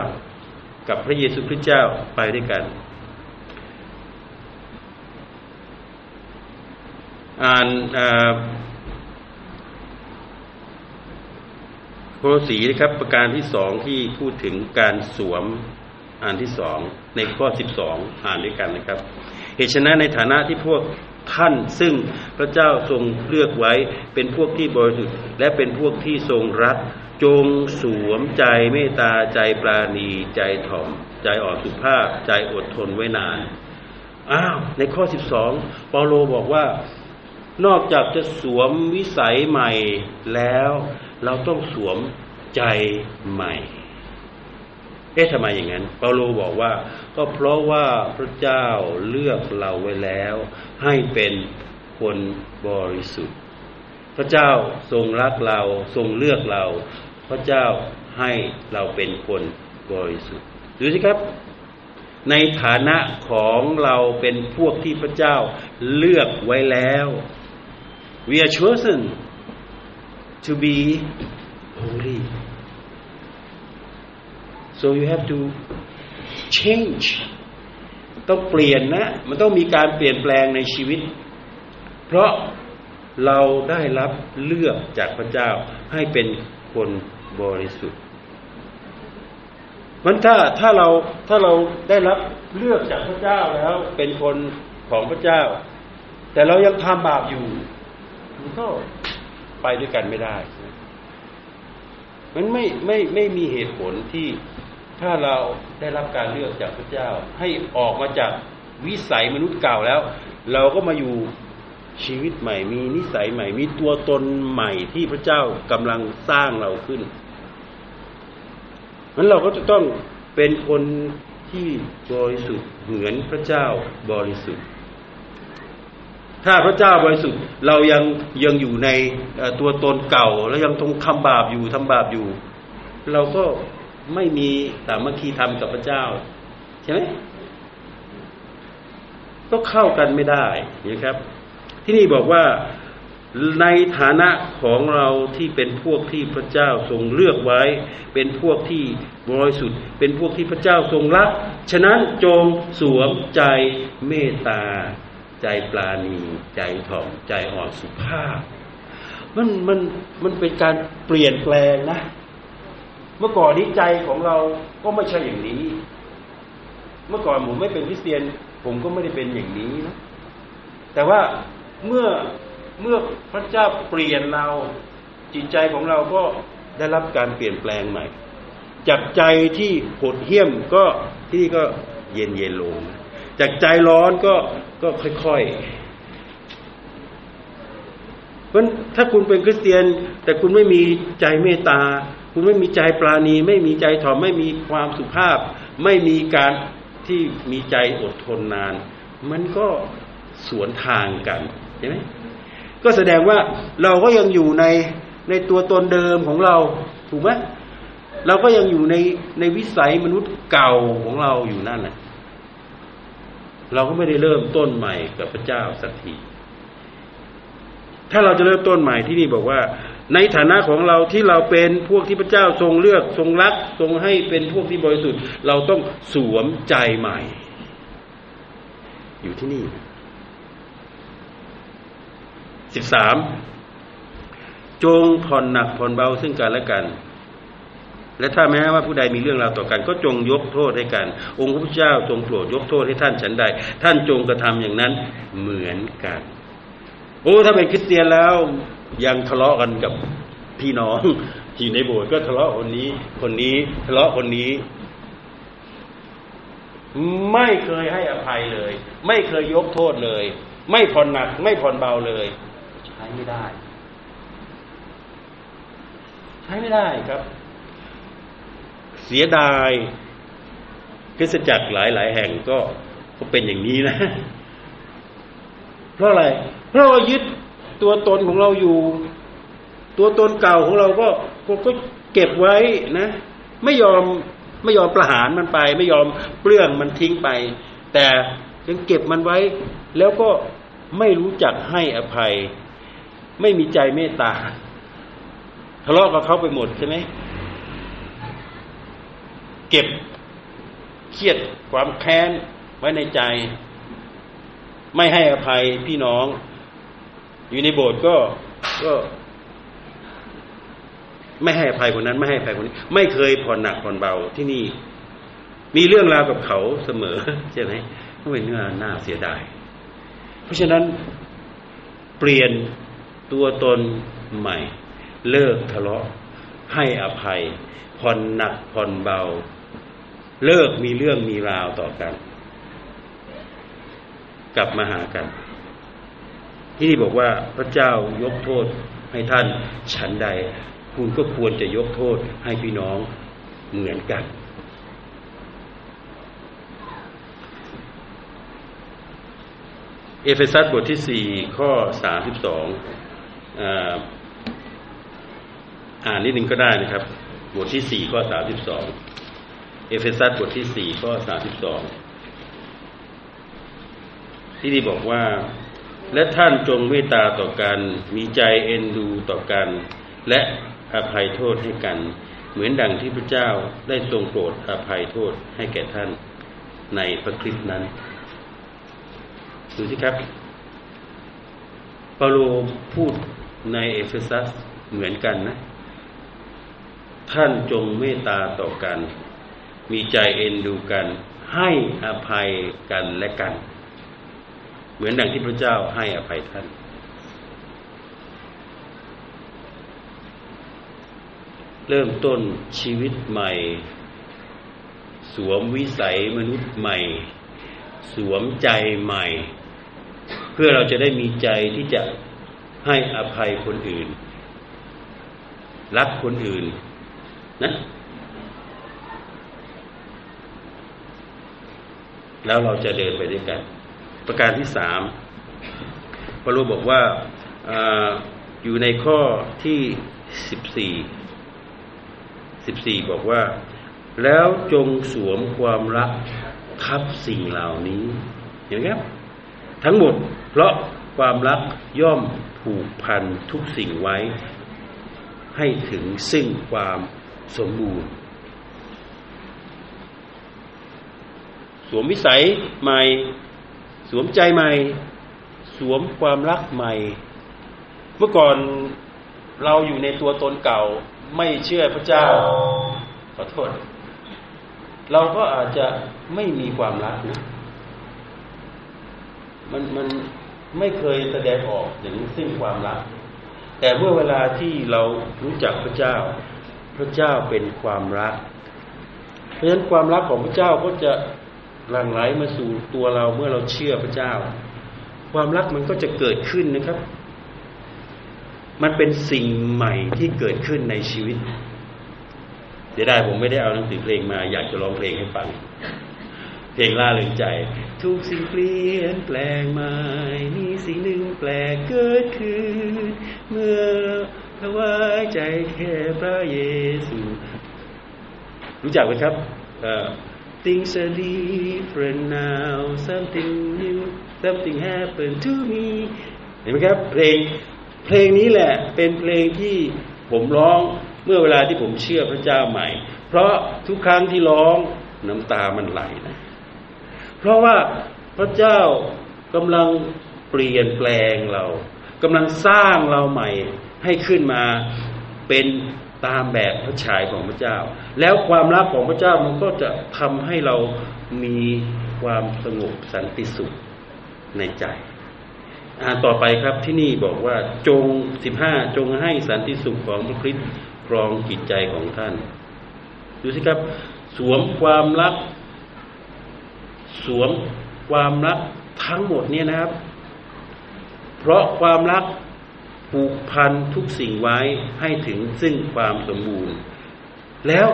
กับพระเยซูคริสต์เจ้าไปด้วยกัน อ่านโครสีนะครับประการที่สองที่พูดถึงการสวมอ่านที่สองในข้อสิบสองอ่านด้วยกันนะครับเหตุฉะนั้นในฐานะที่พวก ท่าน ซึ่งพระเจ้าทรงเลือกไว้เป็นพวกที่บริสุทธิ์และเป็นพวกที่ทรงรักจงสวมใจเมตตาใจปราณีใจถ่อม ใจอ่อนสุภาพ ใจอดทนไว้นาน อ้าว ในข้อสิบสองเปาโลบอกว่า นอกจากจะสวมวิสัยใหม่แล้ว เราต้องสวมใจใหม่ เอ๊ะทำไมอย่างนั้นเปาโลบอกว่า ก็เพราะว่าพระเจ้าเลือกเราไว้แล้ว ให้เป็นคนบริสุทธิ์ พระเจ้าทรงรักเราทรงเลือกเรา พระเจ้าให้เราเป็นคนบริสุทธิ์ดูสิครับ ในฐานะของเราเป็นพวกที่พระเจ้าเลือกไว้แล้ว we are chosen to be holy so you have to change ต้องเปลี่ยนนะ มันต้องมีการเปลี่ยนแปลงในชีวิต เพราะเราได้รับเลือกจากพระเจ้าให้เป็นคนบริสุทธิ์ มันถ้าถ้าเราถ้าเราได้รับเลือกจากพระเจ้าแล้วเป็นคนของพระเจ้า แต่เรายังทำบาปอยู่มันก็ไปด้วยกันไม่ได้มันไม่ไม่ไม่มีเหตุผลที่ ถ้าเราได้รับการเลือกจากพระเจ้า ให้ออกมาจากวิสัยมนุษย์เก่าแล้ว เราก็มาอยู่ชีวิตใหม่ มีนิสัยใหม่ มีตัวตนใหม่ที่พระเจ้ากำลังสร้างเราขึ้นนั้นเราก็จะต้องเป็นคนที่บริสุทธิ์เหมือนพระเจ้าบริสุทธิ์ ถ้าพระเจ้าบริสุทธิ์เรายังยังอยู่ในตัวตนเก่า แล้วยังทงทำบาปอยู่ทำบาปอยู่ เราก็ ไม่มีสามัคคีธรรมกับพระเจ้า ใช่ไหมก็เข้ากันไม่ได้นะครับ ที่นี่บอกว่าในฐานะของเราที่เป็นพวกที่พระเจ้าทรงเลือกไว้ เป็นพวกที่บริสุทธิ์ เป็นพวกที่พระเจ้าทรงรัก ฉะนั้นจงสวมใจเมตตา ใจปราณี ใจถ่อมใจอ่อนสุภาพ มันมันมันเป็นการเปลี่ยนแปลงนะ เมื่อก่อนนี้ใจของเราก็ไม่ใช่อย่างนี้ เมื่อก่อนผมไม่เป็นคริสเตียน ผมก็ไม่ได้เป็นอย่างนี้นะแต่ว่าเมื่อเมื่อพระเจ้าเปลี่ยนเราจิตใจของเราก็ได้รับการเปลี่ยนแปลงใหม่ จากใจที่โหดเหี้ยมก็ที่ก็เย็นเย็นลง จากใจร้อนก็ก็ค่อยๆเพราะถ้าคุณเป็นคริสเตียน แต่คุณไม่มีใจเมตตา คุณไม่มีใจปราณี ไม่มีใจถ่อมไม่มีความสุภาพ ไม่มีการที่มีใจอดทนนาน มันก็สวนทางกันใช่ไหมก็แสดงว่าเราก็ยังอยู่ในในตัวตนเดิมของเราถูกไหมเราก็ยังอยู่ในในวิสัยมนุษย์เก่าของเราอยู่นั่นแหละเราก็ไม่ได้เริ่มต้นใหม่กับพระเจ้าสักทีถ้าเราจะเริ่มต้นใหม่ที่นี่บอกว่า ในฐานะของเราที่เราเป็นพวกที่พระเจ้าทรงเลือกทรงรักทรงให้เป็นพวกที่บริสุทธิ์ เราต้องสวมใจใหม่ อยู่ที่นี่สิบสามจงผ่อนหนักผ่อนเบาซึ่งกันและกัน และถ้าแม้ว่าผู้ใดมีเรื่องราวต่อกัน ก็จงยกโทษให้กัน องค์พระเจ้าทรงโปรดยกโทษให้ท่านฉันใด ท่านจงกระทำอย่างนั้นเหมือนกัน โอ้ถ้าเป็นคริสเตียนแล้ว ยังทะเลาะกันกับพี่น้องที่ในโบสถ์ก็ทะเลาะคนนี้ คนนี้ทะเลาะคนนี้ ไม่เคยให้อภัยเลย ไม่เคยยกโทษเลย ไม่ผ่อนหนัก ไม่ผ่อนเบาเลย ใช้ไม่ได้ ใช้ไม่ได้ครับ เสียดายคริสตจักรหลายหลายแห่งก็ก็เป็นอย่างนี้นะ เพราะอะไร เพราะเรายึด ตัวตนของเราอยู่ ตัวตนเก่าของเราก็ก็เก็บไว้นะ ไม่ยอมไม่ยอมประหารมันไป ไม่ยอมเปลื้องมันทิ้งไป แต่ยังเก็บมันไว้ แล้วก็ไม่รู้จักให้อภัย ไม่มีใจเมตตาทะเลาะกับเขาไปหมดใช่ไหมเก็บเครียดความแค้นไว้ในใจ ไม่ให้อภัยพี่น้อง อยู่ในโบสถ์ก็ก็ ไม่ให้ภัยคนนั้น ไม่ให้ภัยคนนี้ ไม่เคยผ่อนหนักผ่อนเบาที่นี่ มีเรื่องราวกับเขาเสมอใช่ไหมก็เป็นเรื่องน่าเสียดาย เพราะฉะนั้นเปลี่ยนตัวตนใหม่ เลิกทะเลาะ ให้อภัย ผ่อนหนักผ่อนเบา เลิกมีเรื่องมีราวต่อกัน กลับมาหากัน ที่นี่บอกว่าพระเจ้ายกโทษให้ท่านฉันใด คุณก็ควรจะยกโทษให้พี่น้องเหมือนกัน เอเฟซัสบทที่สี่ข้อสามสิบสองอ่านนิดนึงก็ได้นะครับ บทที่สี่ข้อสามสิบสองเอเฟซัสบทที่สี่ข้อสามสิบสองที่นี่บอกว่า และท่านจงเมตตาต่อกัน มีใจเอ็นดูต่อกัน และอภัยโทษให้กัน เหมือนดังที่พระเจ้าได้ทรงโปรดอภัยโทษให้แก่ท่านในพระคริสต์นั้น ดูสิครับเปาโลพูดในเอเฟซัสเหมือนกันนะ ท่านจงเมตตาต่อกัน มีใจเอ็นดูกัน ให้อภัยกันและกัน เหมือนดังที่พระเจ้าให้อภัยท่าน เริ่มต้นชีวิตใหม่ สวมวิสัยมนุษย์ใหม่ สวมใจใหม่ เพื่อเราจะได้มีใจที่จะให้อภัยคนอื่น รักคนอื่น นะแล้วเราจะเดินไปด้วยกัน ประการที่สามพระรูบอกว่าอยู่ในข้อที่สิบสี่สิบสี่บอกว่า แล้วจงสวมความรักทับสิ่งเหล่านี้เห็นไหมครับทั้งหมด เพราะความรักย่อมผูกพันทุกสิ่งไว้ ให้ถึงซึ่งความสมบูรณ์ สวมวิสัยใหม่ สวมใจใหม่ สวมความรักใหม่ เมื่อก่อนเราอยู่ในตัวตนเก่า ไม่เชื่อพระเจ้า ขอโทษ เราก็อาจจะไม่มีความรักนะ มันมันไม่เคยแสดงออกถึงซึ่งความรัก แต่เมื่อเวลาที่เรารู้จักพระเจ้า พระเจ้าเป็นความรัก เพราะฉะนั้นความรักของพระเจ้าก็จะ หลั่งไหลมาสู่ตัวเราเมื่อเราเชื่อพระเจ้า ความรักมันก็จะเกิดขึ้นนะครับ มันเป็นสิ่งใหม่ที่เกิดขึ้นในชีวิตเดี๋ยวได้ผมไม่ได้เอาหนังสือเพลงมา อยากจะร้องเพลงให้ฟัง เพลงล่าเริงใจ ทุกสิ่งเปลี่ยนแปลงใหม่มีสิ่งหนึ่งแปลกเกิดขึ้น เมื่อถวายใจแค่พระเยซู รู้จักไหมครับ Things are different now something new something happened to me เห็นไหมครับเพลงเพลงนี้แหละเป็นเพลงที่ผมร้องเมื่อเวลาที่ผมเชื่อพระเจ้าใหม่ เพราะทุกครั้งที่ร้องน้ำตามันไหลนะ เพราะว่าพระเจ้ากำลังเปลี่ยนแปลงเรากำลังสร้างเราใหม่ให้ขึ้นมาเป็น ตามแบบพระฉายของพระเจ้า แล้วความรักของพระเจ้ามันก็จะทำให้เรามีความสงบสันติสุขในใจอ่านต่อไปครับที่นี่บอกว่าจงสิบห้าจงให้สันติสุขของพระคริสต์ครองจิตใจของท่าน ดูสิครับ สวมความรัก สวมความรักทั้งหมดเนี่ยนะครับ เพราะความรัก ผูกพันทุกสิ่งไว้ให้ถึงซึ่งความสมบูรณ์ แล้ว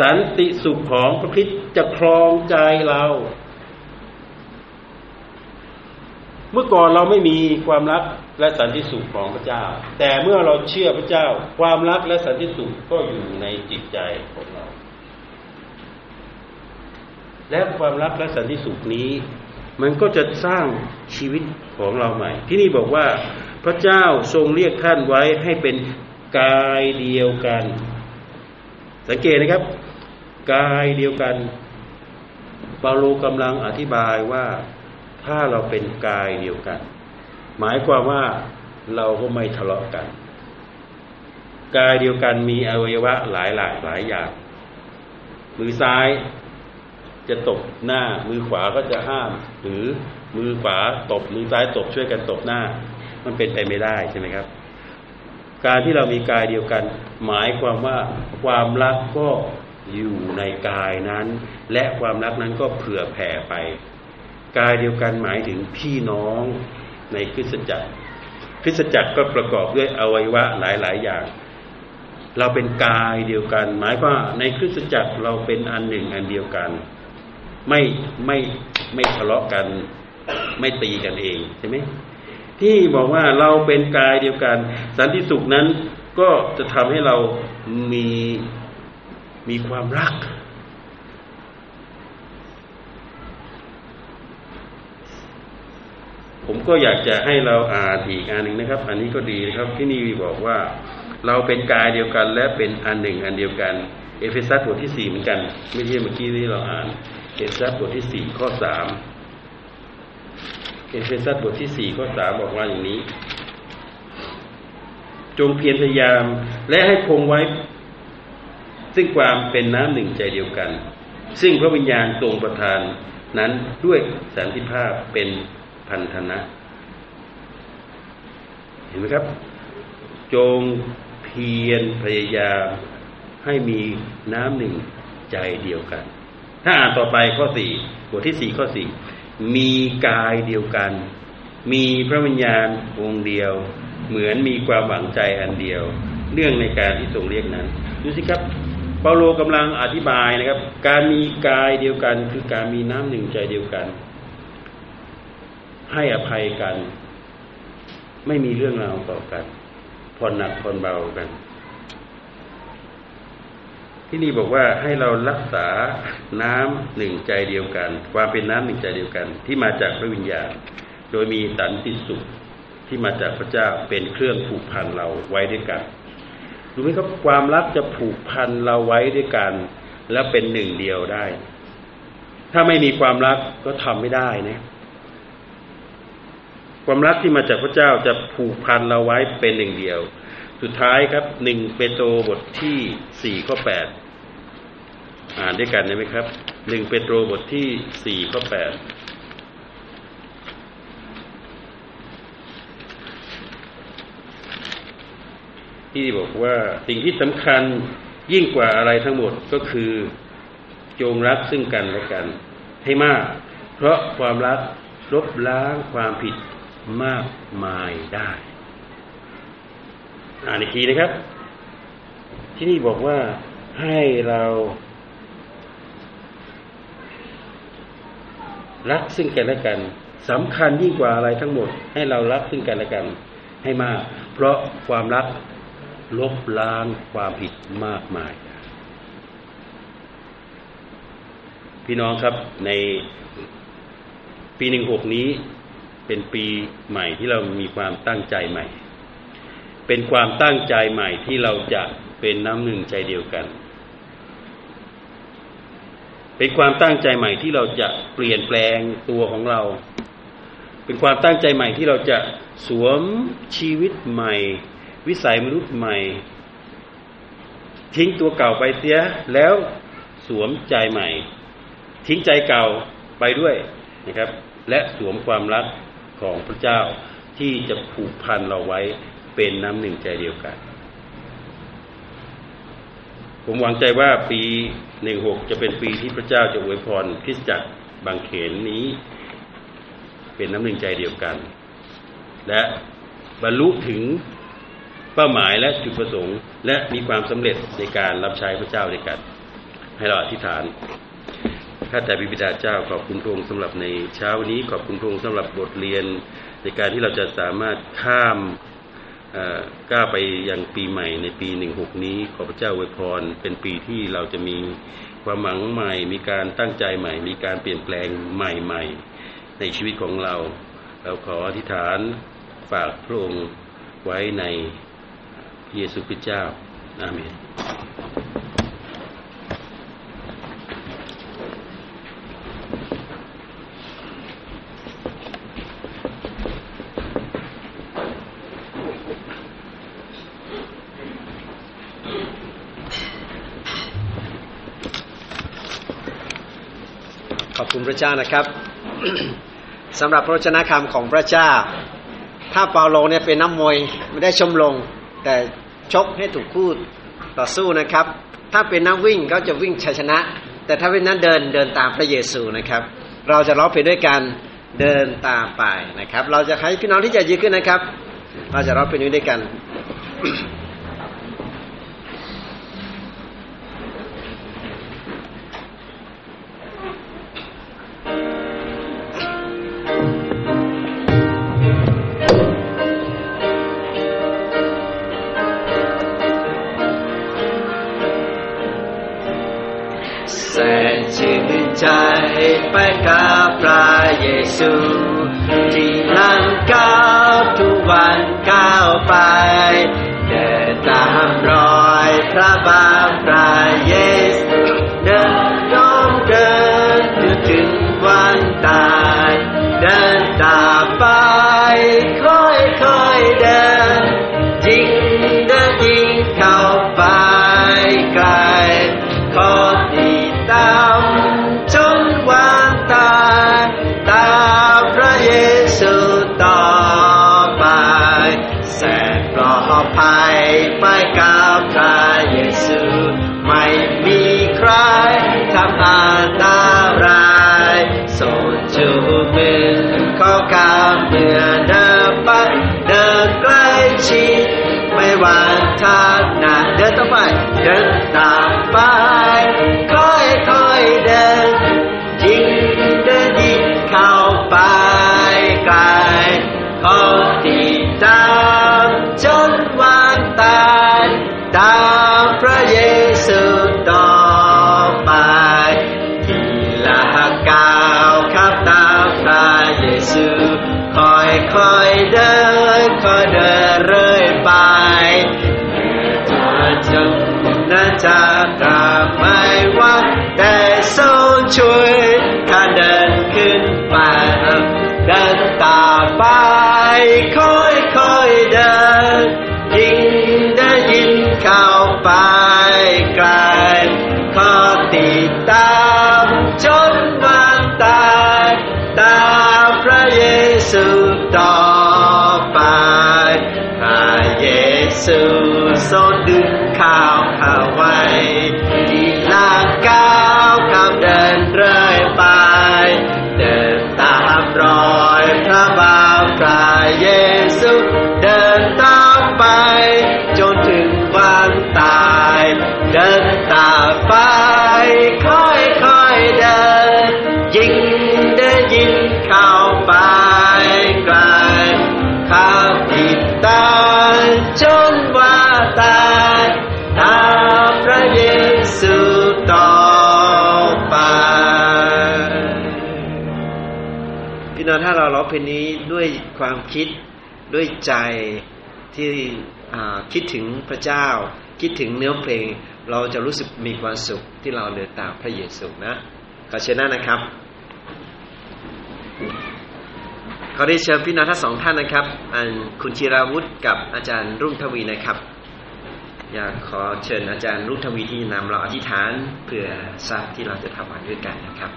สันติสุขของพระคริสต์จะครองใจเรา เมื่อก่อนเราไม่มีความรักและสันติสุขของพระเจ้า แต่เมื่อเราเชื่อพระเจ้า ความรักและสันติสุขก็อยู่ในจิตใจของเรา และความรักและสันติสุขนี้ มันก็จะสร้างชีวิตของเราใหม่ ที่นี่บอกว่า พระเจ้าทรงเรียกท่านไว้ให้เป็นกายเดียวกัน สังเกตนะครับ กายเดียวกันเปาโลกำลังอธิบายว่าถ้าเราเป็นกายเดียวกัน หมายความว่าเราก็ไม่ทะเลาะกัน กายเดียวกันมีอวัยวะหลายหลากหลายอย่าง มือซ้ายจะตบหน้า มือขวาก็จะห้าม หรือมือขวาตบมือซ้ายตบช่วยกันตบหน้า มันเป็นไปไม่ได้ใช่ไหมครับ การที่เรามีกายเดียวกัน หมายความว่าความรักก็อยู่ในกายนั้น และความรักนั้นก็เผื่อแผ่ไป กายเดียวกันหมายถึงพี่น้องในคริสตจักรคริสตจักรก็ประกอบด้วยอวัยวะหลาย ๆ อย่าง เราเป็นกายเดียวกัน หมายว่าในคริสตจักรเราเป็นอันหนึ่งอันเดียวกัน ไม่ไม่ไม่ทะเลาะกัน ไม่ตีกันเองใช่ไหม ที่บอกว่าเราเป็นกายเดียวกัน สันติสุขนั้นก็จะทำให้เรามีมีความรัก ผมก็อยากจะให้เราอ่านอีกอันหนึ่งนะครับ อันนี้ก็ดีนะครับที่นี่บอกว่า เราเป็นกายเดียวกัน และเป็นอันหนึ่งอันเดียวกัน เอเฟซัสบทที่สี่เหมือนกัน ไม่ใช่เมื่อกี้ที่เราอ่านเอเฟซัสบทที่สี่ข้อสาม เอเฟซัสบทที่สี่ข้อสามบอกว่าอย่างนี้ จงเพียรพยายาม และให้คงไว้ ซึ่งความเป็นน้ำหนึ่งใจเดียวกัน ซึ่งพระวิญญาณทรงประทานนั้นด้วยสันติภาพเป็นพันธนะ เห็นไหมครับ จงเพียรพยายามให้มีน้ำหนึ่งใจเดียวกัน ถ้าอ่านต่อไปข้อสี่บทที่สี่ข้อสี่ มีกายเดียวกัน มีพระวิญญาณองค์เดียว เหมือนมีความหวังใจอันเดียว เรื่องในการที่ทรงเรียกนั้นดูสิครับเปาโลกำลังอธิบายนะครับ การมีกายเดียวกัน คือการมีน้ำหนึ่งใจเดียวกัน ให้อภัยกัน ไม่มีเรื่องราวต่อกันผ่อนหนักผ่อนเบากัน ที่นี่บอกว่าให้เรารักษาน้ำหนึ่งใจเดียวกัน ความเป็นน้ำหนึ่งใจเดียวกัน ที่มาจากพระวิญญาณ โดยมีสันติสุขที่มาจากพระเจ้าเป็นเครื่องผูกพันเราไว้ด้วยกันรู้ไหมครับความรักจะผูกพันเราไว้ด้วยกัน แล้วเป็นหนึ่งเดียวได้ ถ้าไม่มีความรักก็ทำไม่ได้นะ ความรักที่มาจากพระเจ้าจะผูกพันเราไว้เป็นหนึ่งเดียว สุดท้ายครับหนึ่งเปโตรบทที่สี่ข้อแปด อ่านด้วยกันได้ไหมครับหนึ่งเปโตรบทที่สี่ข้อแปดที่บอกว่าสิ่งที่สำคัญยิ่งกว่าอะไรทั้งหมดก็คือจงรักซึ่งกันและกัน ให้มาก เพราะความรักลบล้างความผิดมากมายได้ อ่านอีกทีนะครับ ที่นี่บอกว่าให้เรา รักซึ่งกันและกันสำคัญยิ่งกว่าอะไรทั้งหมด ให้เรารักซึ่งกันและกันให้มาก เพราะความรักลบล้างความผิดมากมาย พี่น้องครับในปีหนึ่งหกนี้เป็นปีใหม่ที่เรามีความตั้งใจใหม่ เป็นความตั้งใจใหม่ที่เราจะเป็นน้ำหนึ่งใจเดียวกัน เป็นความตั้งใจใหม่ที่เราจะเปลี่ยนแปลงตัวของเรา เป็นความตั้งใจใหม่ที่เราจะสวมชีวิตใหม่ วิสัยมนุษย์ใหม่ ทิ้งตัวเก่าไปเสียแล้วสวมใจใหม่ ทิ้งใจเก่าไปด้วยนะครับ และสวมความรักของพระเจ้าที่จะผูกพันเราไว้เป็นน้ำหนึ่งใจเดียวกัน ผมหวังใจว่าปี หนึ่งหกจะเป็นปีที่พระเจ้าจะอวยพรคริสตจักรบางเขนนี้ เป็นน้ำหนึ่งใจเดียวกัน และบรรลุถึงเป้าหมายและจุดประสงค์ และมีความสำเร็จในการรับใช้พระเจ้าด้วยกัน ให้เราอธิษฐานข้าแต่บิดาเจ้าขอบคุณพระองค์สำหรับในเช้าวันนี้ ขอบคุณพระองค์สำหรับบทเรียน ในการที่เราจะสามารถข้าม ก้าวไปยังปีใหม่ในปีหนึ่งหกนี้ ขอพระเจ้าอวยพร เป็นปีที่เราจะมีความหวังใหม่ มีการตั้งใจใหม่ มีการเปลี่ยนแปลงใหม่ ๆ ในชีวิตของเรา เราขออธิษฐานฝากพระองค์ไว้ในเยซูคริสต์เจ้าอาเมน คุณพระเจ้านะครับสำหรับพระชนะคำของพระเจ้า ถ้าเปาโลเนี่ยเป็นน้ำมวยไม่ได้ชมลง แต่ชกให้ถูกคู่ต่อสู้นะครับ ถ้าเป็นนักวิ่งก็จะวิ่งชัยชนะ แต่ถ้าเป็นนักเดินเดินตามพระเยซูนะครับ เราจะร้องเพลงด้วยกันเดินตามไปนะครับ เราจะให้พี่น้องที่จะยืนขึ้นนะครับ เราจะร้องเพลงนี้ด้วยกัน ไปกับพระเยซู ที่นั่งก้าวทุกวันก้าวไป ซูทร ถ้าเพนี้ด้วยความคิดด้วยใจที่คิดถึงพระเจ้า คิดถึงเนื้อเพลง เราจะรู้สึกมีความสุขที่เราเดินตามพระเยซูนะขอเชิญน้านะครับขอได้เชิญพี่น้องทั้งสองท่านนะครับอันคุณชิราวุฒิกับอาจารย์รุ่งทวีนะครับ อยากขอเชิญอาจารย์รุ่งทวีที่นำเราอธิษฐานเพื่อทราบที่เราจะทำวันด้วยกันนะครับ